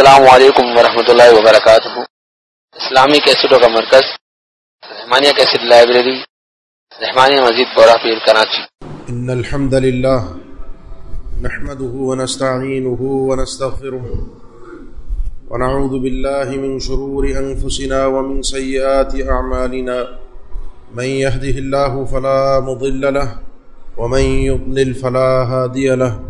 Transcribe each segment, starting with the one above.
السلام علیکم ورحمۃ اللہ وبرکاتہ۔ اسلامی کیسٹوں کا مرکز، رحمانیہ کیسٹ لائبریری، رحمانیہ مزید بورا پیر کراچی۔ ان الحمد لله نحمده ونستعينه ونستغفره ونعوذ بالله من شرور انفسنا ومن سيئات اعمالنا من يهده الله فلا مضل له ومن يضلل فلا هادي له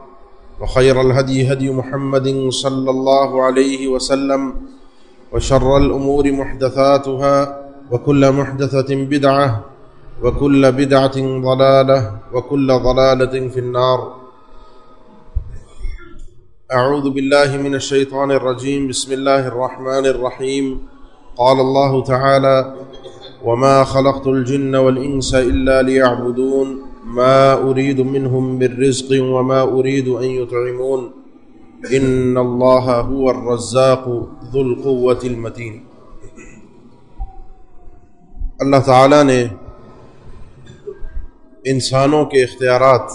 وخير الهدي هدي محمد صلى الله عليه وسلم وشر الأمور محدثاتها وكل محدثة بدعة وكل بدعة ضلالة وكل ضلالة في النار. أعوذ بالله من الشيطان الرجيم. بسم الله الرحمن الرحيم. قال الله تعالى وما خلقت الجن والإنس إلا ليعبدون ما أريد منهم بالرزق وما أريد أن يطعمون إن الله هو الرزاق ذو القوة المتين۔ اللہ تعالیٰ نے انسانوں کے اختیارات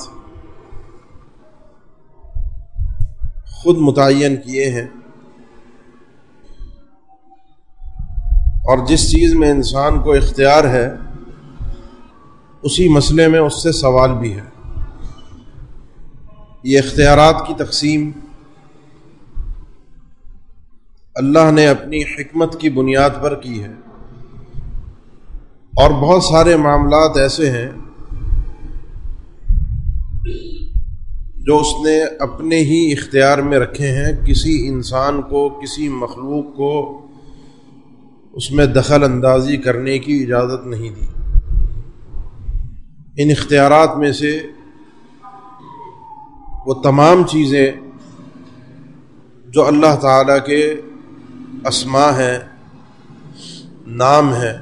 خود متعین کیے ہیں۔ اور جس چیز میں انسان کو اختیار ہے اسی مسئلے میں اس سے سوال بھی ہے۔ یہ اختیارات کی تقسیم۔ اللہ نے اپنی حکمت کی بنیاد پر کی ہے۔ اور بہت سارے معاملات ایسے ہیں جو اس نے اپنے ہی اختیار میں رکھے ہیں۔ کسی انسان کو، کسی مخلوق کو اس میں دخل اندازی کرنے کی اجازت نہیں دی۔ ان اختیارات میں سے وہ تمام چیزیں جو اللہ تعالیٰ کے اسما ہیں، نام ہیں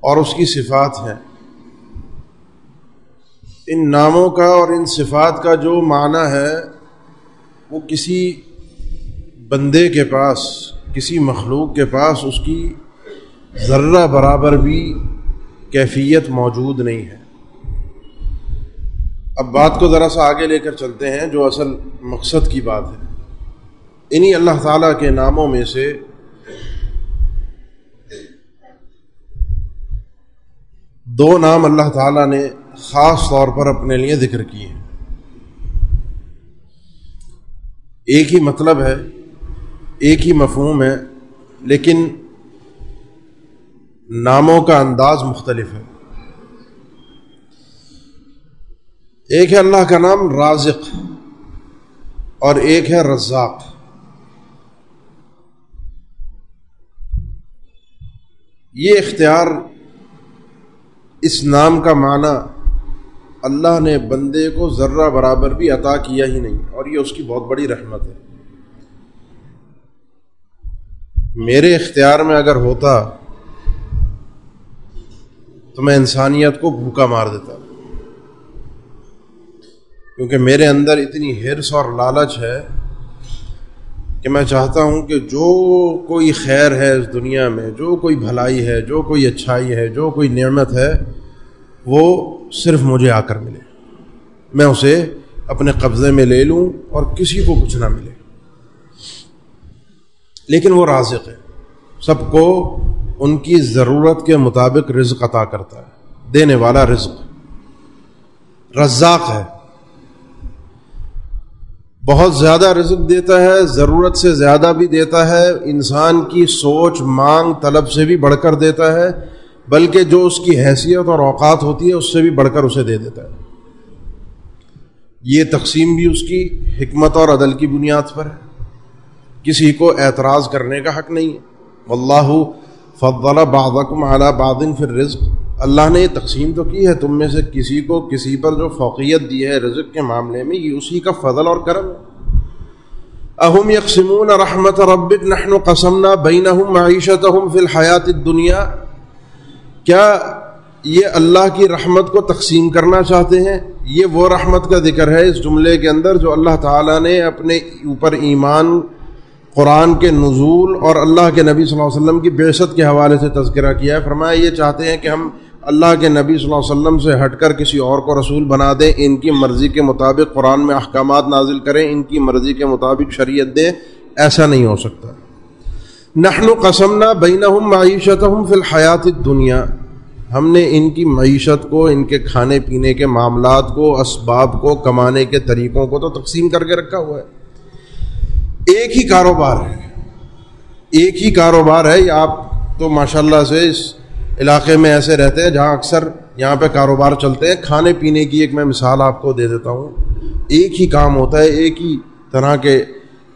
اور اس کی صفات ہیں۔ ان ناموں کا اور ان صفات کا جو معنی ہے، وہ کسی بندے کے پاس، کسی مخلوق کے پاس اس کی ذرہ برابر بھی کیفیت موجود نہیں ہے۔ اب بات کو ذرا سا آگے لے کر چلتے ہیں، جو اصل مقصد کی بات ہے۔ انہی اللہ تعالیٰ کے ناموں میں سے دو نام اللہ تعالیٰ نے خاص طور پر اپنے لیے ذکر کیے ہیں۔ ایک ہی مطلب ہے، ایک ہی مفہوم ہے، لیکن ناموں کا انداز مختلف ہے۔ ایک ہے اللہ کا نام رازق اور ایک ہے رزاق۔ یہ اختیار اس نام کا معنی اللہ نے بندے کو ذرہ برابر بھی عطا کیا ہی نہیں، اور یہ اس کی بہت بڑی رحمت ہے۔ میرے اختیار میں اگر ہوتا تو میں انسانیت کو بھوکا مار دیتا کیونکہ میرے اندر اتنی ہرس اور لالچ ہے کہ میں چاہتا ہوں کہ جو کوئی خیر ہے اس دنیا میں، جو کوئی بھلائی ہے، جو کوئی اچھائی ہے، جو کوئی نعمت ہے، وہ صرف مجھے آ کر ملے۔ میں اسے اپنے قبضے میں لے لوں اور کسی کو کچھ نہ ملے۔ لیکن وہ رازق ہے۔ سب کو ان کی ضرورت کے مطابق رزق عطا کرتا ہے، دینے والا رزق۔ رزاق ہے۔ بہت زیادہ رزق دیتا ہے، ضرورت سے زیادہ بھی دیتا ہے، انسان کی سوچ، مانگ، طلب سے بھی بڑھ کر دیتا ہے، بلکہ جو اس کی حیثیت اور اوقات ہوتی ہے، اس سے بھی بڑھ کر اسے دے دیتا ہے۔ یہ تقسیم بھی اس کی حکمت اور عدل کی بنیاد پر ہے۔ کسی کو اعتراض کرنے کا حق نہیں ہے۔ واللہ فضل بعضکم علی بعض فی الرزق۔ اللہ نے یہ تقسیم تو کی ہے، تم میں سے کسی کو کسی پر جو فوقیت دی ہے رزق کے معاملے میں، یہ اسی کا فضل اور کرم ہے۔ اہم یقسمون رحمت ربک، نحن قسمنا بینہم معیشتہم فی الحیات الدنیا۔ کیا یہ اللہ کی رحمت کو تقسیم کرنا چاہتے ہیں؟ یہ وہ رحمت کا ذکر ہے اس جملے کے اندر جو اللہ تعالیٰ نے اپنے اوپر ایمان قرآن کے نزول اور اللہ کے نبی صلی اللہ علیہ وسلم کی بیست کے حوالے سے تذکرہ کیا ہے۔ فرمایا، یہ چاہتے ہیں کہ ہم اللہ کے نبی صلی اللہ علیہ وسلم سے ہٹ کر کسی اور کو رسول بنا دیں، ان کی مرضی کے مطابق قرآن میں احکامات نازل کریں، ان کی مرضی کے مطابق شریعت دیں، ایسا نہیں ہو سکتا۔ نحن قسمنا بینہم معیشتہم فی الحیات الدنیا۔ ہم نے ان کی معیشت کو، ان کے کھانے پینے کے معاملات کو، اسباب کو، کمانے کے طریقوں کو تو تقسیم کر کے رکھا ہوا ہے۔ ایک ہی کاروبار ہے۔ ایک ہی کاروبار ہے۔ یا آپ تو ماشاء اللہ سے اس علاقے میں ایسے رہتے ہیں جہاں اکثر یہاں پہ کاروبار چلتے ہیں۔ کھانے پینے کی ایک میں مثال آپ کو دے دیتا ہوں۔ ایک ہی کام ہوتا ہے، ایک ہی طرح کے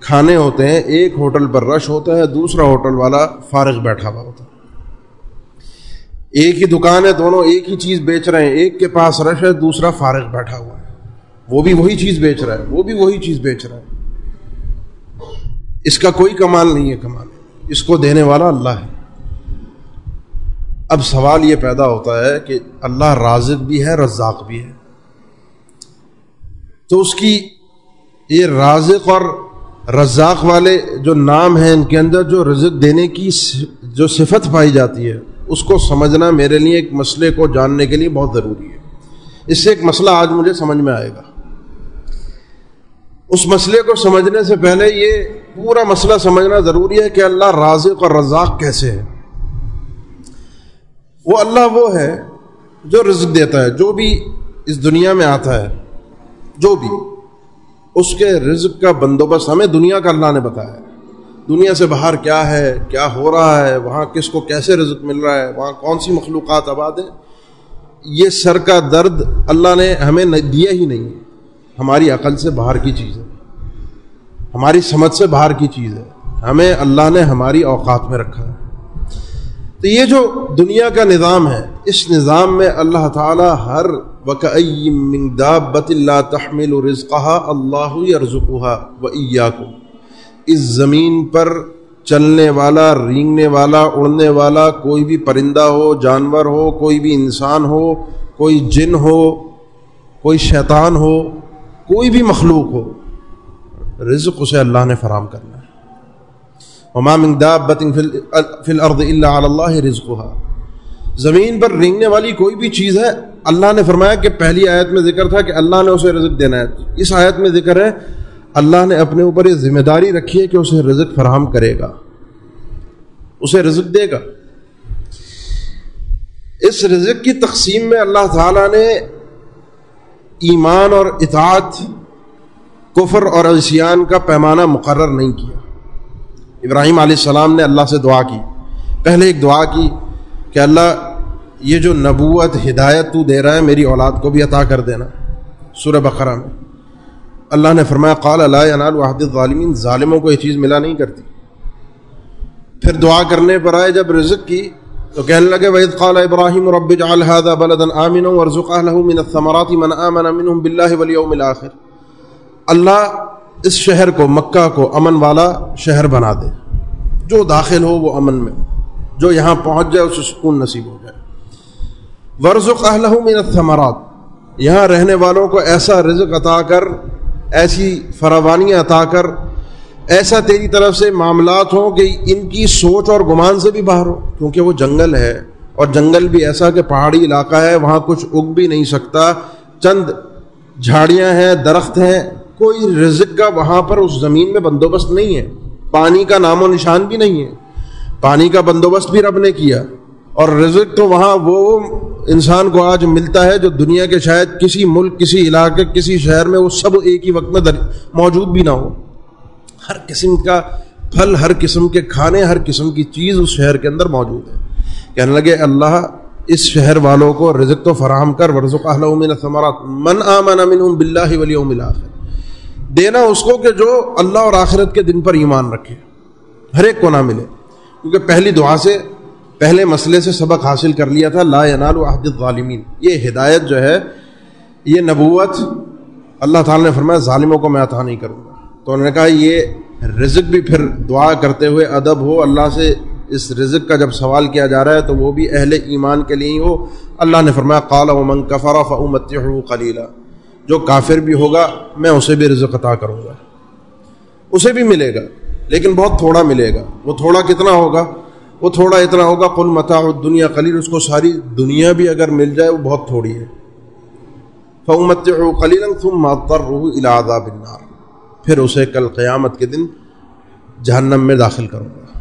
کھانے ہوتے ہیں۔ ایک ہوٹل پر رش ہوتا ہے، دوسرا ہوٹل والا فارغ بیٹھا ہوا ہوتا ہے۔ ایک ہی دکان ہے، دونوں ایک ہی چیز بیچ رہے ہیں۔ ایک کے پاس رش ہے، دوسرا فارغ بیٹھا ہوا ہے۔ وہ بھی وہی چیز بیچ رہا ہے، وہ بھی وہی چیز بیچ رہا ہے۔ اس کا کوئی کمال نہیں ہے کمال اس کو دینے والا اللہ ہے۔ اب سوال یہ پیدا ہوتا ہے کہ اللہ رازق بھی ہے، رزاق بھی ہے۔ تو اس کی یہ رازق اور رزاق والے جو نام ہیں ان کے اندر، جو رزق دینے کی جو صفت پائی جاتی ہے، اس کو سمجھنا میرے لیے ایک مسئلے کو جاننے کے لیے بہت ضروری ہے۔ اس سے ایک مسئلہ آج مجھے سمجھ میں آئے گا۔ اس مسئلے کو سمجھنے سے پہلے یہ پورا مسئلہ سمجھنا ضروری ہے کہ اللہ رازق اور رزاق کیسے ہے وہ اللہ وہ ہے جو رزق دیتا ہے، جو بھی اس دنیا میں آتا ہے، جو بھی۔ اس کے رزق کا بندوبست ہمیں دنیا کا اللہ نے بتایا ہے۔ دنیا سے باہر کیا ہے، کیا ہو رہا ہے، وہاں کس کو کیسے رزق مل رہا ہے، وہاں کون سی مخلوقات آباد ہیں۔ یہ سر کا درد اللہ نے ہمیں دیا ہی نہیں۔ ہماری عقل سے باہر کی چیز ہے۔ ہماری سمجھ سے باہر کی چیز ہے۔ ہمیں اللہ نے ہماری اوقات میں رکھا ہے۔ تو یہ جو دنیا کا نظام ہے، اس نظام میں اللہ تعالی ہر وقت اللہ تحمل رزقہ اللہ یرزقها و اس زمین پر چلنے والا، رینگنے والا، اڑنے والا، کوئی بھی پرندہ ہو، جانور ہو، کوئی بھی انسان ہو، کوئی جن ہو، کوئی شیطان ہو کوئی بھی مخلوق ہو، رزق اسے اللہ نے فراہم کرنا ہے۔ فی الارض الا علی اللہ رزقها۔ زمین پر رینگنے والی کوئی بھی چیز ہے، اللہ نے فرمایا کہ پہلی آیت میں ذکر تھا کہ اللہ نے اسے رزق دینا ہے۔ اس آیت میں ذکر ہے، اللہ نے اپنے اوپر یہ ذمہ داری رکھی ہے کہ اسے رزق فراہم کرے گا۔ اسے رزق دے گا۔ اس رزق کی تقسیم میں اللہ تعالی نے ایمان اور اطاعت، کفر اور عصیان کا پیمانہ مقرر نہیں کیا۔ ابراہیم علیہ السلام نے اللہ سے دعا کی۔ پہلے ایک دعا کی کہ اللہ، یہ جو نبوت، ہدایت تو دے رہا ہے، میری اولاد کو بھی عطا کر دینا۔ سورہ بقرہ میں۔ اللہ نے فرمایا، قال اللہ عنال وحد الظالمین۔ ظالموں کو یہ چیز ملا نہیں کرتی۔ پھر دعا کرنے پر آئے، جب رزق کی تو کہنے لگے وید قال ابراہیم رب اجعل هذا بلدا امنا وارزق اهله من الثمرات من امن منهم بالله واليوم الاخر اللہ اس شہر کو، مکہ کو امن والا شہر بنا دے۔ جو داخل ہو، وہ امن میں۔ جو یہاں پہنچ جائے، اسے سکون نصیب ہو جائے۔ ورزق اهله من الثمرات۔ یہاں رہنے والوں کو ایسا رزق عطا کر، ایسی فراوانیاں عطا کر ایسا تیری طرف سے معاملات ہوں کہ ان کی سوچ اور گمان سے بھی باہر ہو، کیونکہ وہ جنگل ہے۔ اور جنگل بھی ایسا کہ پہاڑی علاقہ ہے، وہاں کچھ اگ بھی نہیں سکتا۔ چند جھاڑیاں ہیں، درخت ہیں، کوئی رزق کا وہاں پر اس زمین میں بندوبست نہیں ہے۔ پانی کا نام و نشان بھی نہیں ہے۔ پانی کا بندوبست بھی رب نے کیا۔ اور رزق تو وہاں وہ انسان کو آج ملتا ہے جو دنیا کے شاید کسی ملک، کسی علاقے، کسی شہر میں وہ سب ایک ہی وقت میں موجود بھی نہ ہو۔ ہر قسم کا پھل، ہر قسم کے کھانے، ہر قسم کی چیز اس شہر کے اندر موجود ہے۔ کہنے لگے، اللہ اس شہر والوں کو رزق تو فراہم کر، ورزق من ثمرات من آمن منهم باللہ والیوم الاخر دینا اس کو کہ جو اللہ اور آخرت کے دن پر ایمان رکھے۔ ہر ایک کو نہ ملے۔ کیونکہ پہلی دعا سے، پہلے مسئلے سے سبق حاصل کر لیا تھا، لا ینال عہد الظالمین۔ یہ ہدایت جو ہے، یہ نبوت، اللہ تعالی نے فرمایا، ظالموں کو میں عطا نہیں کروں گا۔ تو انہوں نے کہا یہ رزق بھی پھر دعا کرتے ہوئے ادب ہو، اللہ سے اس رزق کا جب سوال کیا جا رہا ہے تو وہ بھی اہل ایمان کے لیے ہی ہو۔ اللہ نے فرمایا، قال و من کفر فمت قلیلہ جو کافر بھی ہوگا، میں اسے بھی رزق عطا کروں گا۔ اسے بھی ملے گا، لیکن بہت تھوڑا ملے گا۔ وہ تھوڑا کتنا ہوگا؟ وہ تھوڑا اتنا ہوگا۔ قل متا دنیا قلیل، اس کو ساری دنیا بھی اگر مل جائے، وہ بہت تھوڑی ہے۔ فمت قلیل تم ماتر روح الاد بنار پھر اسے کل قیامت کے دن جہنم میں داخل کروں گا۔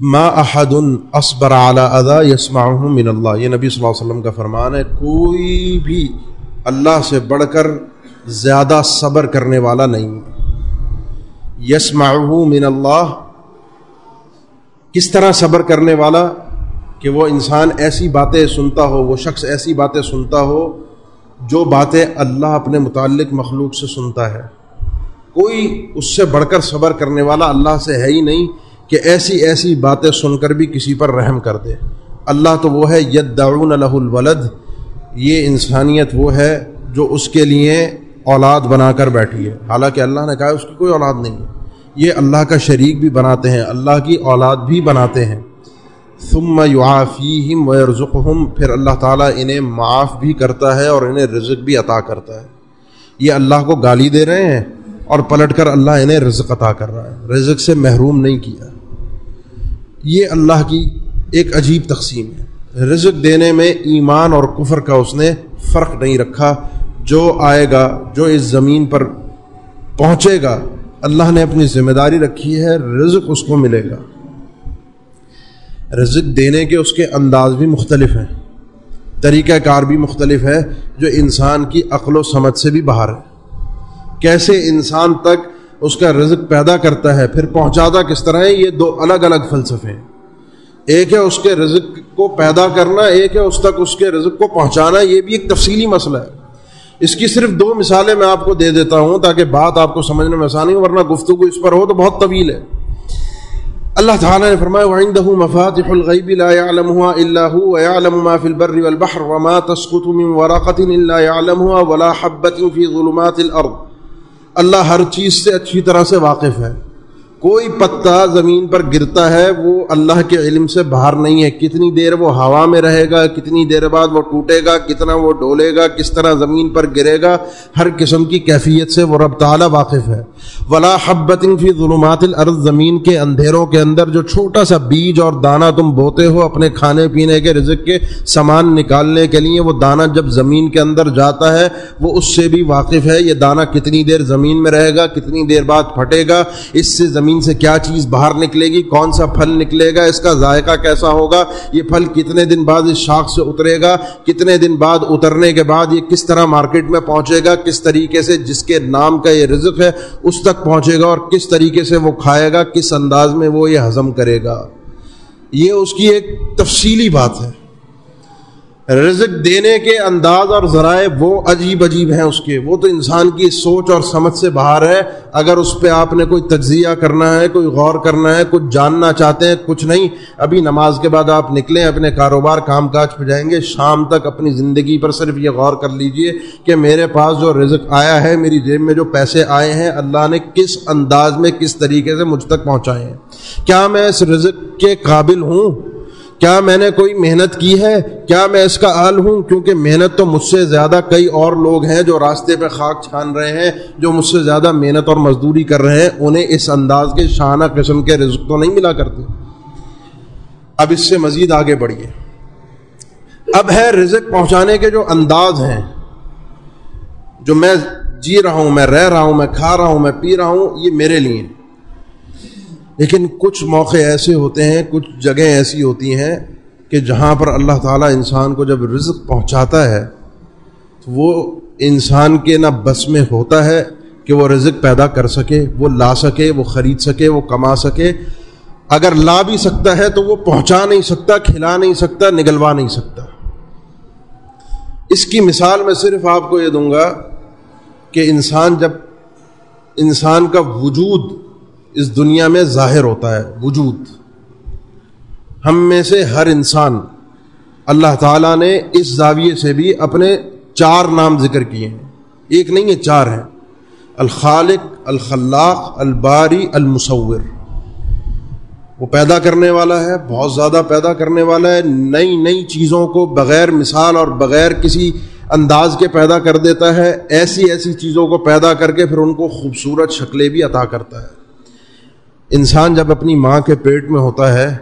ما احد اصبر على ادا یسمعه من اللہ۔ یہ نبی صلی اللہ علیہ وسلم کا فرمان ہے، کوئی بھی اللہ سے بڑھ کر زیادہ صبر کرنے والا نہیں۔ یسمعه من اللہ۔ کس طرح صبر کرنے والا؟ کہ وہ انسان ایسی باتیں سنتا ہو، وہ شخص ایسی باتیں سنتا ہو جو باتیں اللہ اپنے متعلق مخلوق سے سنتا ہے، کوئی اس سے بڑھ کر صبر کرنے والا اللہ سے ہے ہی نہیں کہ ایسی ایسی باتیں سن کر بھی کسی پر رحم کر دے۔ اللہ تو وہ ہے ید دعون الہ الولد۔ یہ انسانیت وہ ہے جو اس کے لیے اولاد بنا کر بیٹھی ہے۔ حالانکہ اللہ نے کہا، اس کی کوئی اولاد نہیں ہے۔ یہ اللہ کا شریک بھی بناتے ہیں، اللہ کی اولاد بھی بناتے ہیں۔ ثم یعافیہم ویرزقہم پھر اللہ تعالیٰ انہیں معاف بھی کرتا ہے اور انہیں رزق بھی عطا کرتا ہے۔ یہ اللہ کو گالی دے رہے ہیں اور پلٹ کر اللہ انہیں رزق عطا کر رہا ہے۔ رزق سے محروم نہیں کیا۔ یہ اللہ کی ایک عجیب تقسیم ہے۔ رزق دینے میں ایمان اور کفر کا اس نے فرق نہیں رکھا۔ جو آئے گا، جو اس زمین پر پہنچے گا، اللہ نے اپنی ذمہ داری رکھی ہے، رزق اس کو ملے گا۔ رزق دینے کے اس کے انداز بھی مختلف ہیں۔ طریقہ کار بھی مختلف ہے جو انسان کی عقل و سمجھ سے بھی باہر ہے۔ کیسے انسان تک اس کا رزق پیدا کرتا ہے، پھر پہنچاتا کس طرح ہے، یہ دو الگ الگ فلسفے ہیں۔ ایک ہے اس کے رزق کو پیدا کرنا، ایک ہے اس تک اس کے رزق کو پہنچانا، یہ بھی ایک تفصیلی مسئلہ ہے۔ اس کی صرف دو مثالیں میں آپ کو دے دیتا ہوں تاکہ بات آپ کو سمجھنے میں آسانی ہو، ورنہ گفتگو اس پر ہو تو بہت طویل ہے۔ اللہ تعالیٰ نے فرمایا، وعنده مفاتح الغیب لا يعلمها الا هو ويعلم ما في البر والبحر وما تسقط من ورقة الا يعلمها ولا حبة في ظلمات الارض اللہ ہر چیز سے اچھی طرح سے واقف ہے۔ کوئی پتا زمین پر گرتا ہے، وہ اللہ کے علم سے باہر نہیں ہے۔ کتنی دیر وہ ہوا میں رہے گا، کتنی دیر بعد وہ ٹوٹے گا، کتنا وہ ڈولے گا، کس طرح زمین پر گرے گا، ہر قسم کی کیفیت سے وہ رب تعالی واقف ہے۔ ولا حبت فی ظلمات الارض زمین کے اندھیروں کے اندر جو چھوٹا سا بیج اور دانہ تم بوتے ہو اپنے کھانے پینے کے رزق کے سامان نکالنے کے لیے، وہ دانہ جب زمین کے اندر جاتا ہے، وہ اس سے بھی واقف ہے، یہ دانہ کتنی دیر زمین میں رہے گا، کتنی دیر بعد پھٹے گا، اس سے زمین زمین سے کیا چیز باہر نکلے گی، کون سا پھل نکلے گا، اس کا ذائقہ کیسا ہوگا، یہ پھل کتنے دن بعد اس شاخ سے اترے گا، کتنے دن بعد اترنے کے بعد یہ کس طرح مارکیٹ میں پہنچے گا، کس طریقے سے جس کے نام کا یہ رزق ہے اس تک پہنچے گا اور کس طریقے سے وہ کھائے گا، کس انداز میں وہ یہ ہضم کرے گا، یہ اس کی ایک تفصیلی بات ہے۔ رزق دینے کے انداز اور ذرائع وہ عجیب عجیب ہیں اس کے۔ وہ تو انسان کی سوچ اور سمجھ سے باہر ہے۔ اگر اس پہ آپ نے کوئی تجزیہ کرنا ہے، کوئی غور کرنا ہے، کچھ جاننا چاہتے ہیں، کچھ نہیں، ابھی نماز کے بعد آپ نکلیں، اپنے کاروبار، کام کاج پہ جائیں گے، شام تک اپنی زندگی پر صرف یہ غور کر لیجیے کہ میرے پاس جو رزق آیا ہے، میری جیب میں جو پیسے آئے ہیں، اللہ نے کس انداز میں، کس طریقے سے مجھ تک پہنچائے ہیں۔ کیا میں اس رزق کے قابل ہوں؟ کیا میں نے کوئی محنت کی ہے؟ کیا میں اس کا حل ہوں؟ کیونکہ محنت تو مجھ سے زیادہ کئی اور لوگ ہیں جو راستے پہ خاک چھان رہے ہیں، جو مجھ سے زیادہ محنت اور مزدوری کر رہے ہیں، انہیں اس انداز کے شانہ قسم کے رزق تو نہیں ملا کرتے۔ اب اس سے مزید آگے بڑھیے۔ اب ہے رزق پہنچانے کے جو انداز ہیں، جو میں جی رہا ہوں، میں رہ رہا ہوں، میں کھا رہا ہوں، میں پی رہا ہوں، یہ میرے لیے۔ لیکن کچھ موقع ایسے ہوتے ہیں، کچھ جگہیں ایسی ہوتی ہیں کہ جہاں پر اللہ تعالیٰ انسان کو جب رزق پہنچاتا ہے، تو وہ انسان کے نہ بس میں ہوتا ہے کہ وہ رزق پیدا کر سکے، وہ لا سکے، وہ خرید سکے، وہ کما سکے۔ اگر لا بھی سکتا ہے تو وہ پہنچا نہیں سکتا، کھلا نہیں سکتا، نگلوا نہیں سکتا۔ اس کی مثال میں صرف آپ کو یہ دوں گا کہ انسان جب، انسان کا وجود اس دنیا میں ظاہر ہوتا ہے، وجود۔ ہم میں سے ہر انسان اللہ تعالیٰ نے اس زاویے سے بھی اپنے چار نام ذکر کیے ہیں۔ ایک نہیں ہے چار ہیں۔ الخالق، الخلاق، الباری، المصور۔ وہ پیدا کرنے والا ہے، بہت زیادہ پیدا کرنے والا ہے، نئی نئی چیزوں کو بغیر مثال اور بغیر کسی انداز کے پیدا کر دیتا ہے۔ ایسی ایسی چیزوں کو پیدا کر کے پھر ان کو خوبصورت شکلیں بھی عطا کرتا ہے۔ انسان جب اپنی ماں کے پیٹ میں ہوتا ہے،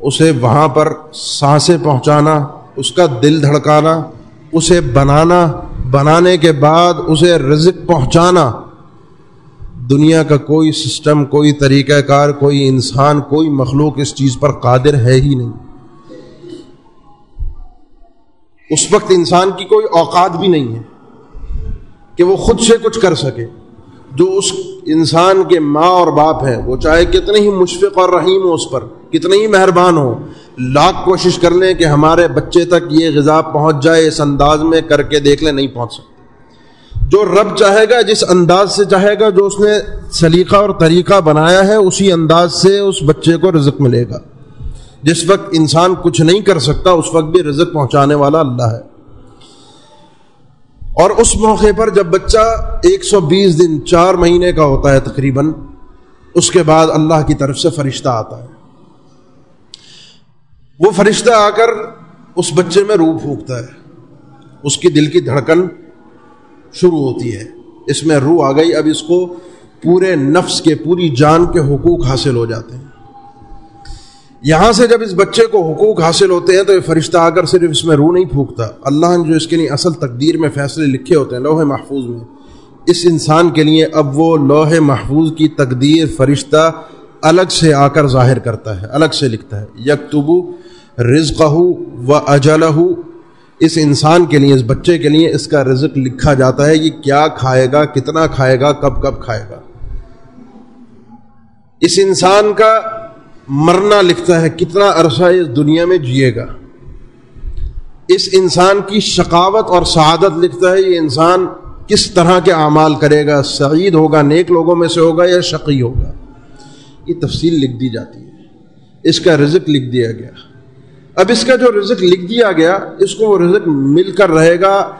اسے وہاں پر سانسیں پہنچانا، اس کا دل دھڑکانا، اسے بنانا، بنانے کے بعد اسے رزق پہنچانا، دنیا کا کوئی سسٹم، کوئی طریقہ کار، کوئی انسان، کوئی مخلوق اس چیز پر قادر ہے ہی نہیں۔ اس وقت انسان کی کوئی اوقات بھی نہیں ہے کہ وہ خود سے کچھ کر سکے۔ جو اس انسان کے ماں اور باپ ہیں، وہ چاہے کتنے ہی مشفق اور رحیم ہو اس پر، کتنے ہی مہربان ہو، لاکھ کوشش کر لیں کہ ہمارے بچے تک یہ غذا پہنچ جائے، اس انداز میں کر کے دیکھ لیں، نہیں پہنچ سکتے جو رب چاہے گا، جس انداز سے چاہے گا، جو اس نے سلیقہ اور طریقہ بنایا ہے، اسی انداز سے اس بچے کو رزق ملے گا۔ جس وقت انسان کچھ نہیں کر سکتا، اس وقت بھی رزق پہنچانے والا اللہ ہے۔ اور اس موقع پر جب بچہ ایک سو بیس دن چار مہینے کا ہوتا ہے تقریباً، اس کے بعد اللہ کی طرف سے فرشتہ آتا ہے۔ وہ فرشتہ آ کر اس بچے میں روح پھونکتا ہے۔ اس کی دل کی دھڑکن شروع ہوتی ہے۔ اس میں روح آ گئی، اب اس کو پورے نفس کے، پوری جان کے حقوق حاصل ہو جاتے ہیں۔ یہاں سے جب اس بچے کو حقوق حاصل ہوتے ہیں تو یہ فرشتہ آ کر صرف اس میں روح نہیں پھونکتا۔ اللہ نے جو اس کے لیے اصل تقدیر میں فیصلے لکھے ہوتے ہیں، لوہے محفوظ میں۔ اس انسان کے لیے اب وہ لوہے محفوظ کی تقدیر فرشتہ الگ سے آ کر ظاہر کرتا ہے، الگ سے لکھتا ہے۔ یکتبو رزق و اجل اس انسان کے لیے، اس بچے کے لیے اس کا رزق لکھا جاتا ہے یہ کیا کھائے گا، کتنا کھائے گا، کب کب کھائے گا۔ اس انسان کا مرنا لکھتا ہے، کتنا عرصہ اس دنیا میں جیے گا؟ اس انسان کی شقاوت اور سعادت لکھتا ہے، یہ انسان کس طرح کے اعمال کرے گا؟ سعید ہوگا، نیک لوگوں میں سے ہوگا یا شقی ہوگا؟ یہ تفصیل لکھ دی جاتی ہے۔ اس کا رزق لکھ دیا گیا۔ اب اس کا جو رزق لکھ دیا گیا، اس کو وہ رزق مل کر رہے گا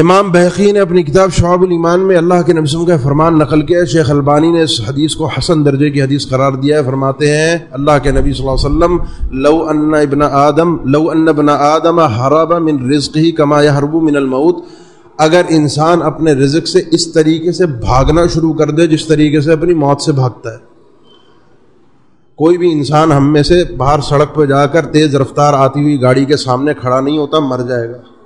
امام بحقی نے اپنی کتاب شعب الایمان میں اللہ کے نبسم کا فرمان نقل کیا شیخ البانی نے اس حدیث کو حسن درجے کی حدیث قرار دیا ہے۔ فرماتے ہیں، اللہ کے نبی صلی اللہ علیہ وسلم، لو ان ابن آدم، لو ان ابن آدم حرب من رزق ہی کما حرب من الموت۔ اگر انسان اپنے رزق سے اس طریقے سے بھاگنا شروع کر دے، جس طریقے سے اپنی موت سے بھاگتا ہے۔ کوئی بھی انسان ہم میں سے باہر سڑک پہ جا کر تیز رفتار آتی ہوئی گاڑی کے سامنے کھڑا نہیں ہوتا، مر جائے گا۔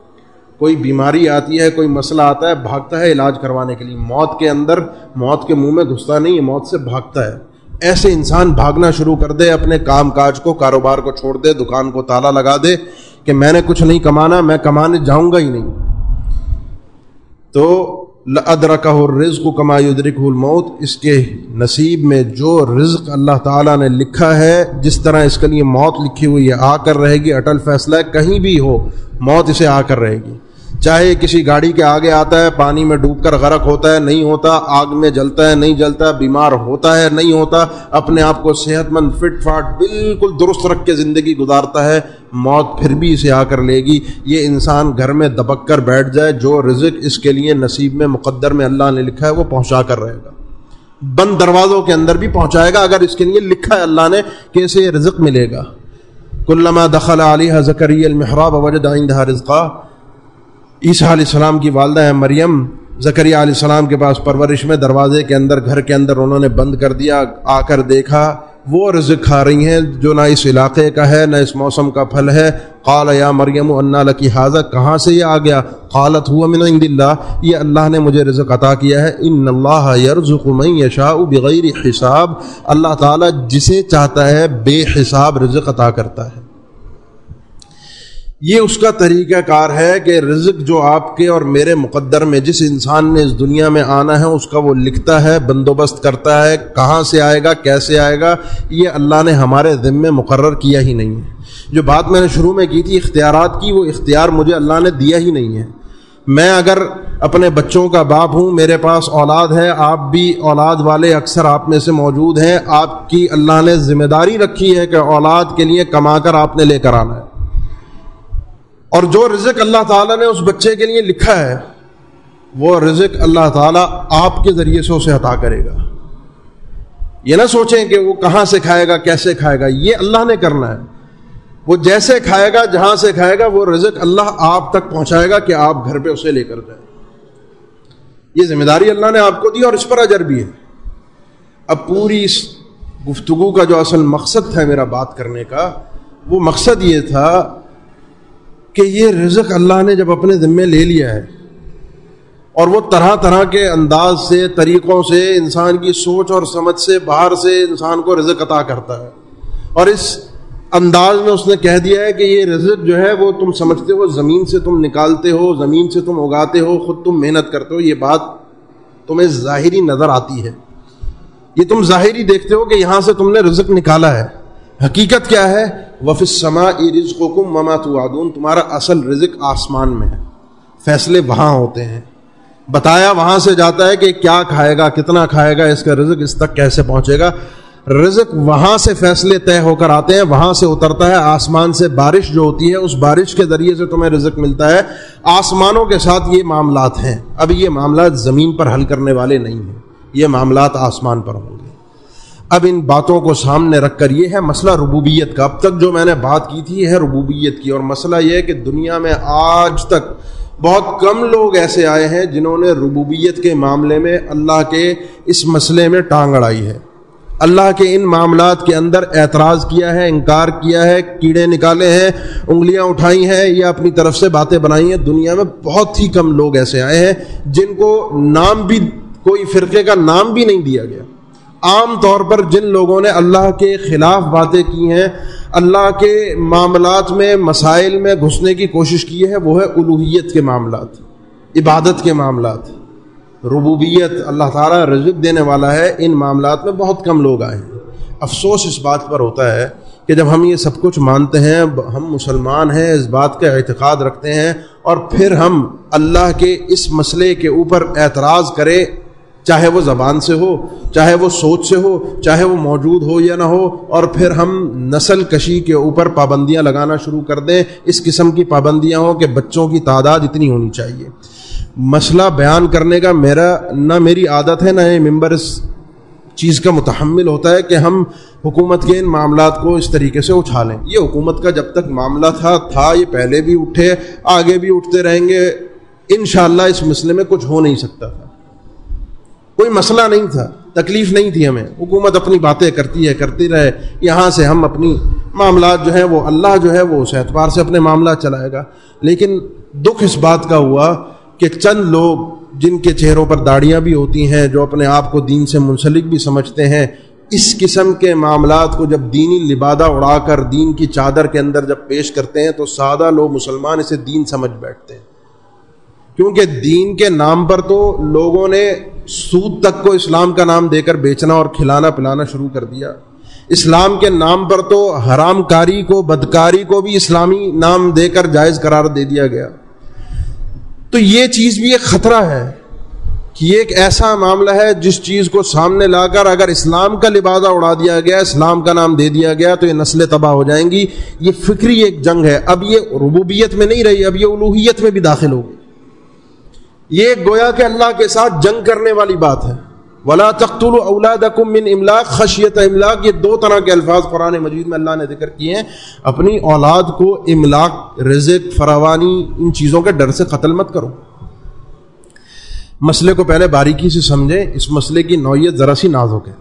کوئی بیماری آتی ہے، کوئی مسئلہ آتا ہے، بھاگتا ہے علاج کروانے کے لیے۔ موت کے اندر، موت کے منہ میں گھستا نہیں، موت سے بھاگتا ہے۔ ایسے انسان بھاگنا شروع کر دے، اپنے کام کاج کو، کاروبار کو چھوڑ دے، دکان کو تالا لگا دے کہ میں نے کچھ نہیں کمانا، میں کمانے جاؤں گا ہی نہیں۔ تو ادرکہ رزق کما یدرک الموت۔ اس کے نصیب میں جو رزق اللہ تعالیٰ نے لکھا ہے، جس طرح اس کے لیے موت لکھی ہوئی ہے، آ کر رہے گی، اٹل فیصلہ ہے کہیں بھی ہو، موت اسے آ کر رہے گی۔ چاہے کسی گاڑی کے آگے آتا ہے، پانی میں ڈوب کر غرق ہوتا ہے، نہیں ہوتا، آگ میں جلتا ہے، نہیں جلتا، بیمار ہوتا ہے، نہیں ہوتا، اپنے آپ کو صحت مند، فٹ، فاٹ، بالکل درست رکھ کے زندگی گزارتا ہے، موت پھر بھی اسے آ کر لے گی۔ یہ انسان گھر میں دبک کر بیٹھ جائے، جو رزق اس کے لیے نصیب میں مقدر میں اللہ نے لکھا ہے، وہ پہنچا کر رہے گا۔ بند دروازوں کے اندر بھی پہنچائے گا، اگر اس کے لیے لکھا ہے اللہ نے کہ اسے رزق ملے گا۔ کلما دخل علیہ زکری المحراب وجد عندها رزقا۔ عیسیٰ علیہ السلام کی والدہ ہے مریم زکریہ علیہ السلام کے پاس پرورش میں دروازے کے اندر، گھر کے اندر انہوں نے بند کر دیا، آ کر دیکھا، وہ رزق کھا رہی ہیں جو نہ اس علاقے کا ہے، نہ اس موسم کا پھل ہے۔ قال، یا مریم، انا لکی حاضہ کہاں سے یہ آ گیا؟ قالت، ہوا من عند اللہ، یہ اللہ نے مجھے رزق عطا کیا ہے۔ ان اللہ یرزق من یشاء بغیر حساب۔ اللہ تعالی جسے چاہتا ہے، بے حساب رزق عطا کرتا ہے۔ یہ اس کا طریقہ کار ہے کہ رزق جو آپ کے اور میرے مقدر میں جس انسان نے اس دنیا میں آنا ہے، اس کا وہ لکھتا ہے، بندوبست کرتا ہے، کہاں سے آئے گا، کیسے آئے گا، یہ اللہ نے ہمارے ذمے مقرر کیا ہی نہیں ہے۔ جو بات میں نے شروع میں کی تھی، اختیارات کی، وہ اختیار مجھے اللہ نے دیا ہی نہیں ہے۔ میں اگر اپنے بچوں کا باپ ہوں، میرے پاس اولاد ہے، آپ بھی اولاد والے اکثر آپ میں سے موجود ہیں، آپ کی اللہ نے ذمہ داری رکھی ہے کہ اولاد کے لیے کما کر آپ نے لے کر آنا ہے۔ اور جو رزق اللہ تعالیٰ نے اس بچے کے لیے لکھا ہے، وہ رزق اللہ تعالیٰ آپ کے ذریعے سے اسے عطا کرے گا۔ یہ نہ سوچیں کہ وہ کہاں سے کھائے گا، کیسے کھائے گا، یہ اللہ نے کرنا ہے۔ وہ جیسے کھائے گا، جہاں سے کھائے گا، وہ رزق اللہ آپ تک پہنچائے گا کہ آپ گھر پہ اسے لے کر جائیں۔ یہ ذمہ داری اللہ نے آپ کو دی اور اس پر اجر بھی ہے۔ اب پوری اس گفتگو کا جو اصل مقصد تھا میرا بات کرنے کا، وہ مقصد یہ تھا کہ یہ رزق اللہ نے جب اپنے ذمے لے لیا ہے اور وہ طرح طرح کے انداز سے، طریقوں سے، انسان کی سوچ اور سمجھ سے باہر سے انسان کو رزق عطا کرتا ہے۔ اور اس انداز میں اس نے کہہ دیا ہے کہ یہ رزق جو ہے وہ تم سمجھتے ہو، زمین سے تم نکالتے ہو، زمین سے تم اگاتے ہو، خود تم محنت کرتے ہو، یہ بات تمہیں ظاہری نظر آتی ہے۔ یہ تم ظاہری دیکھتے ہو کہ یہاں سے تم نے رزق نکالا ہے۔ حقیقت کیا ہے؟ وف سما رزق حکم مما تو تمہارا اصل رزق آسمان میں ہے۔ فیصلے وہاں ہوتے ہیں۔ بتایا وہاں سے جاتا ہے کہ کیا کھائے گا، کتنا کھائے گا، اس کا رزق اس تک کیسے پہنچے گا۔ رزق وہاں سے فیصلے طے ہو کر آتے ہیں، وہاں سے اترتا ہے۔ آسمان سے بارش جو ہوتی ہے، اس بارش کے ذریعے سے تمہیں رزق ملتا ہے۔ آسمانوں کے ساتھ یہ معاملات ہیں۔ اب یہ معاملات زمین پر حل کرنے والے نہیں ہیں۔ یہ معاملات آسمان پر ہوں گے۔ اب ان باتوں کو سامنے رکھ کر یہ ہے مسئلہ ربوبیت کا۔ اب تک جو میں نے بات کی تھی یہ ہے ربوبیت کی اور مسئلہ یہ ہے کہ دنیا میں آج تک بہت کم لوگ ایسے آئے ہیں جنہوں نے ربوبیت کے معاملے میں اللہ کے اس مسئلے میں ٹانگ اڑائی ہے۔ اللہ کے ان معاملات کے اندر اعتراض کیا ہے، انکار کیا ہے، کیڑے نکالے ہیں، انگلیاں اٹھائی ہیں یا اپنی طرف سے باتیں بنائی ہیں۔ دنیا میں بہت ہی کم لوگ ایسے آئے ہیں جن کو نام بھی، کوئی فرقے کا نام بھی نہیں دیا گیا۔ عام طور پر جن لوگوں نے اللہ کے خلاف باتیں کی ہیں، اللہ کے معاملات میں، مسائل میں گھسنے کی کوشش کی ہے، وہ ہے الوحیت کے معاملات، عبادت کے معاملات۔ ربوبیت اللہ تعالیٰ رزق دینے والا ہے، ان معاملات میں بہت کم لوگ آئے ہیں۔ افسوس اس بات پر ہوتا ہے کہ جب ہم یہ سب کچھ مانتے ہیں، ہم مسلمان ہیں، اس بات کا اعتقاد رکھتے ہیں اور پھر ہم اللہ کے اس مسئلے کے اوپر اعتراض کریں چاہے وہ زبان سے ہو، چاہے وہ سوچ سے ہو، چاہے وہ موجود ہو یا نہ ہو، اور پھر ہم نسل کشی کے اوپر پابندیاں لگانا شروع کر دیں، اس قسم کی پابندیاں ہوں کہ بچوں کی تعداد اتنی ہونی چاہیے۔ مسئلہ بیان کرنے کا میرا، نہ میری عادت ہے، نہ یہ ممبر اس چیز کا متحمل ہوتا ہے کہ ہم حکومت کے ان معاملات کو اس طریقے سے اٹھا لیں یہ حکومت کا جب تک معاملہ تھا تھا، یہ پہلے بھی اٹھے، آگے بھی اٹھتے رہیں گے، انشاءاللہ اس مسئلے میں کچھ ہو نہیں سکتا تھا۔ کوئی مسئلہ نہیں تھا، تکلیف نہیں تھی ہمیں۔ حکومت اپنی باتیں کرتی ہے، کرتی رہے، یہاں سے ہم اپنی معاملات جو ہیں، وہ اللہ جو ہے، وہ اس اعتبار سے اپنے معاملات چلائے گا۔ لیکن دکھ اس بات کا ہوا کہ چند لوگ جن کے چہروں پر داڑیاں بھی ہوتی ہیں، جو اپنے آپ کو دین سے منسلک بھی سمجھتے ہیں، اس قسم کے معاملات کو جب دینی لبادہ اڑا کر دین کی چادر کے اندر جب پیش کرتے ہیں، تو سادہ لوگ مسلمان اسے دین سمجھ بیٹھتے ہیں۔ کیونکہ دین کے نام پر تو لوگوں نے سود تک کو اسلام کا نام دے کر بیچنا اور کھلانا پلانا شروع کر دیا۔ اسلام کے نام پر تو حرام کاری کو، بدکاری کو بھی اسلامی نام دے کر جائز قرار دے دیا گیا۔ تو یہ چیز بھی ایک خطرہ ہے کہ یہ ایک ایسا معاملہ ہے جس چیز کو سامنے لا کر اگر اسلام کا لبادہ اڑا دیا گیا، اسلام کا نام دے دیا گیا، تو یہ نسلیں تباہ ہو جائیں گی۔ یہ فکری ایک جنگ ہے۔ اب یہ ربوبیت میں نہیں رہی، اب یہ الوحیت میں بھی داخل ہوگی یہ گویا کہ اللہ کے ساتھ جنگ کرنے والی بات ہے۔ ولا تخت اولاد من املاک خشیت املاک یہ دو طرح کے الفاظ قرآن مجید میں اللہ نے ذکر کیے ہیں۔ اپنی اولاد کو املاک رزق، فراوانی، ان چیزوں کے ڈر سے قتل مت کرو۔ مسئلے کو پہلے باریکی سے سمجھیں، اس مسئلے کی نوعیت ذرا سی نازک ہے۔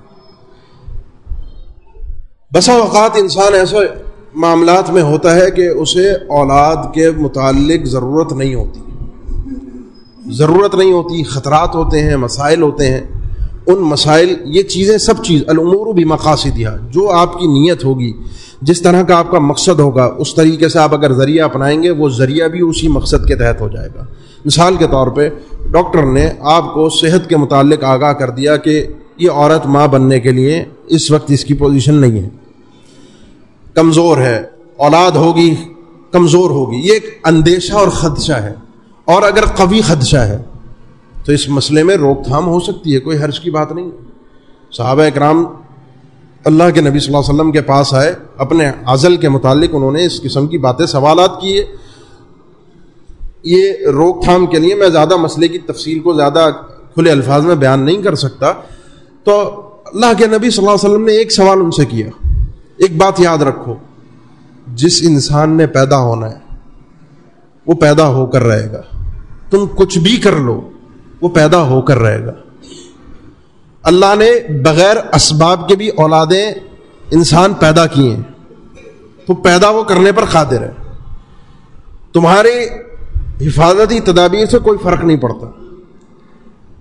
بسا اوقات انسان ایسے معاملات میں ہوتا ہے کہ اسے اولاد کے متعلق ضرورت نہیں ہوتی۔ ضرورت نہیں ہوتی، خطرات ہوتے ہیں، مسائل ہوتے ہیں۔ ان مسائل، یہ چیزیں سب چیز العمور بھی مقاصد جو آپ کی نیت ہوگی، جس طرح کا آپ کا مقصد ہوگا، اس طریقے سے آپ اگر ذریعہ اپنائیں گے، وہ ذریعہ بھی اسی مقصد کے تحت ہو جائے گا۔ مثال کے طور پہ، ڈاکٹر نے آپ کو صحت کے متعلق آگاہ کر دیا کہ یہ عورت ماں بننے کے لیے اس وقت اس کی پوزیشن نہیں ہے۔ کمزور ہے، اولاد ہوگی، کمزور ہوگی، یہ ایک اندیشہ اور خدشہ ہے۔ اور اگر قوی خدشہ ہے، تو اس مسئلے میں روک تھام ہو سکتی ہے، کوئی حرض کی بات نہیں۔ صحابہ اکرام اللہ کے نبی صلی اللہ علیہ وسلم کے پاس آئے، اپنے عزل کے متعلق انہوں نے اس قسم کی باتیں، سوالات کیے۔ یہ روک تھام کے لیے میں زیادہ مسئلے کی تفصیل کو زیادہ کھلے الفاظ میں بیان نہیں کر سکتا۔ تو اللہ کے نبی صلی اللہ علیہ وسلم نے ایک سوال ان سے کیا۔ ایک بات یاد رکھو، جس انسان نے پیدا ہونا ہے وہ پیدا ہو کر رہے گا۔ تم کچھ بھی کر لو، وہ پیدا ہو کر رہے گا۔ اللہ نے بغیر اسباب کے بھی اولادیں انسان پیدا کیے ہیں۔ تو پیدا وہ کرنے پر قادر ہے۔ تمہاری حفاظتی تدابیر سے کوئی فرق نہیں پڑتا۔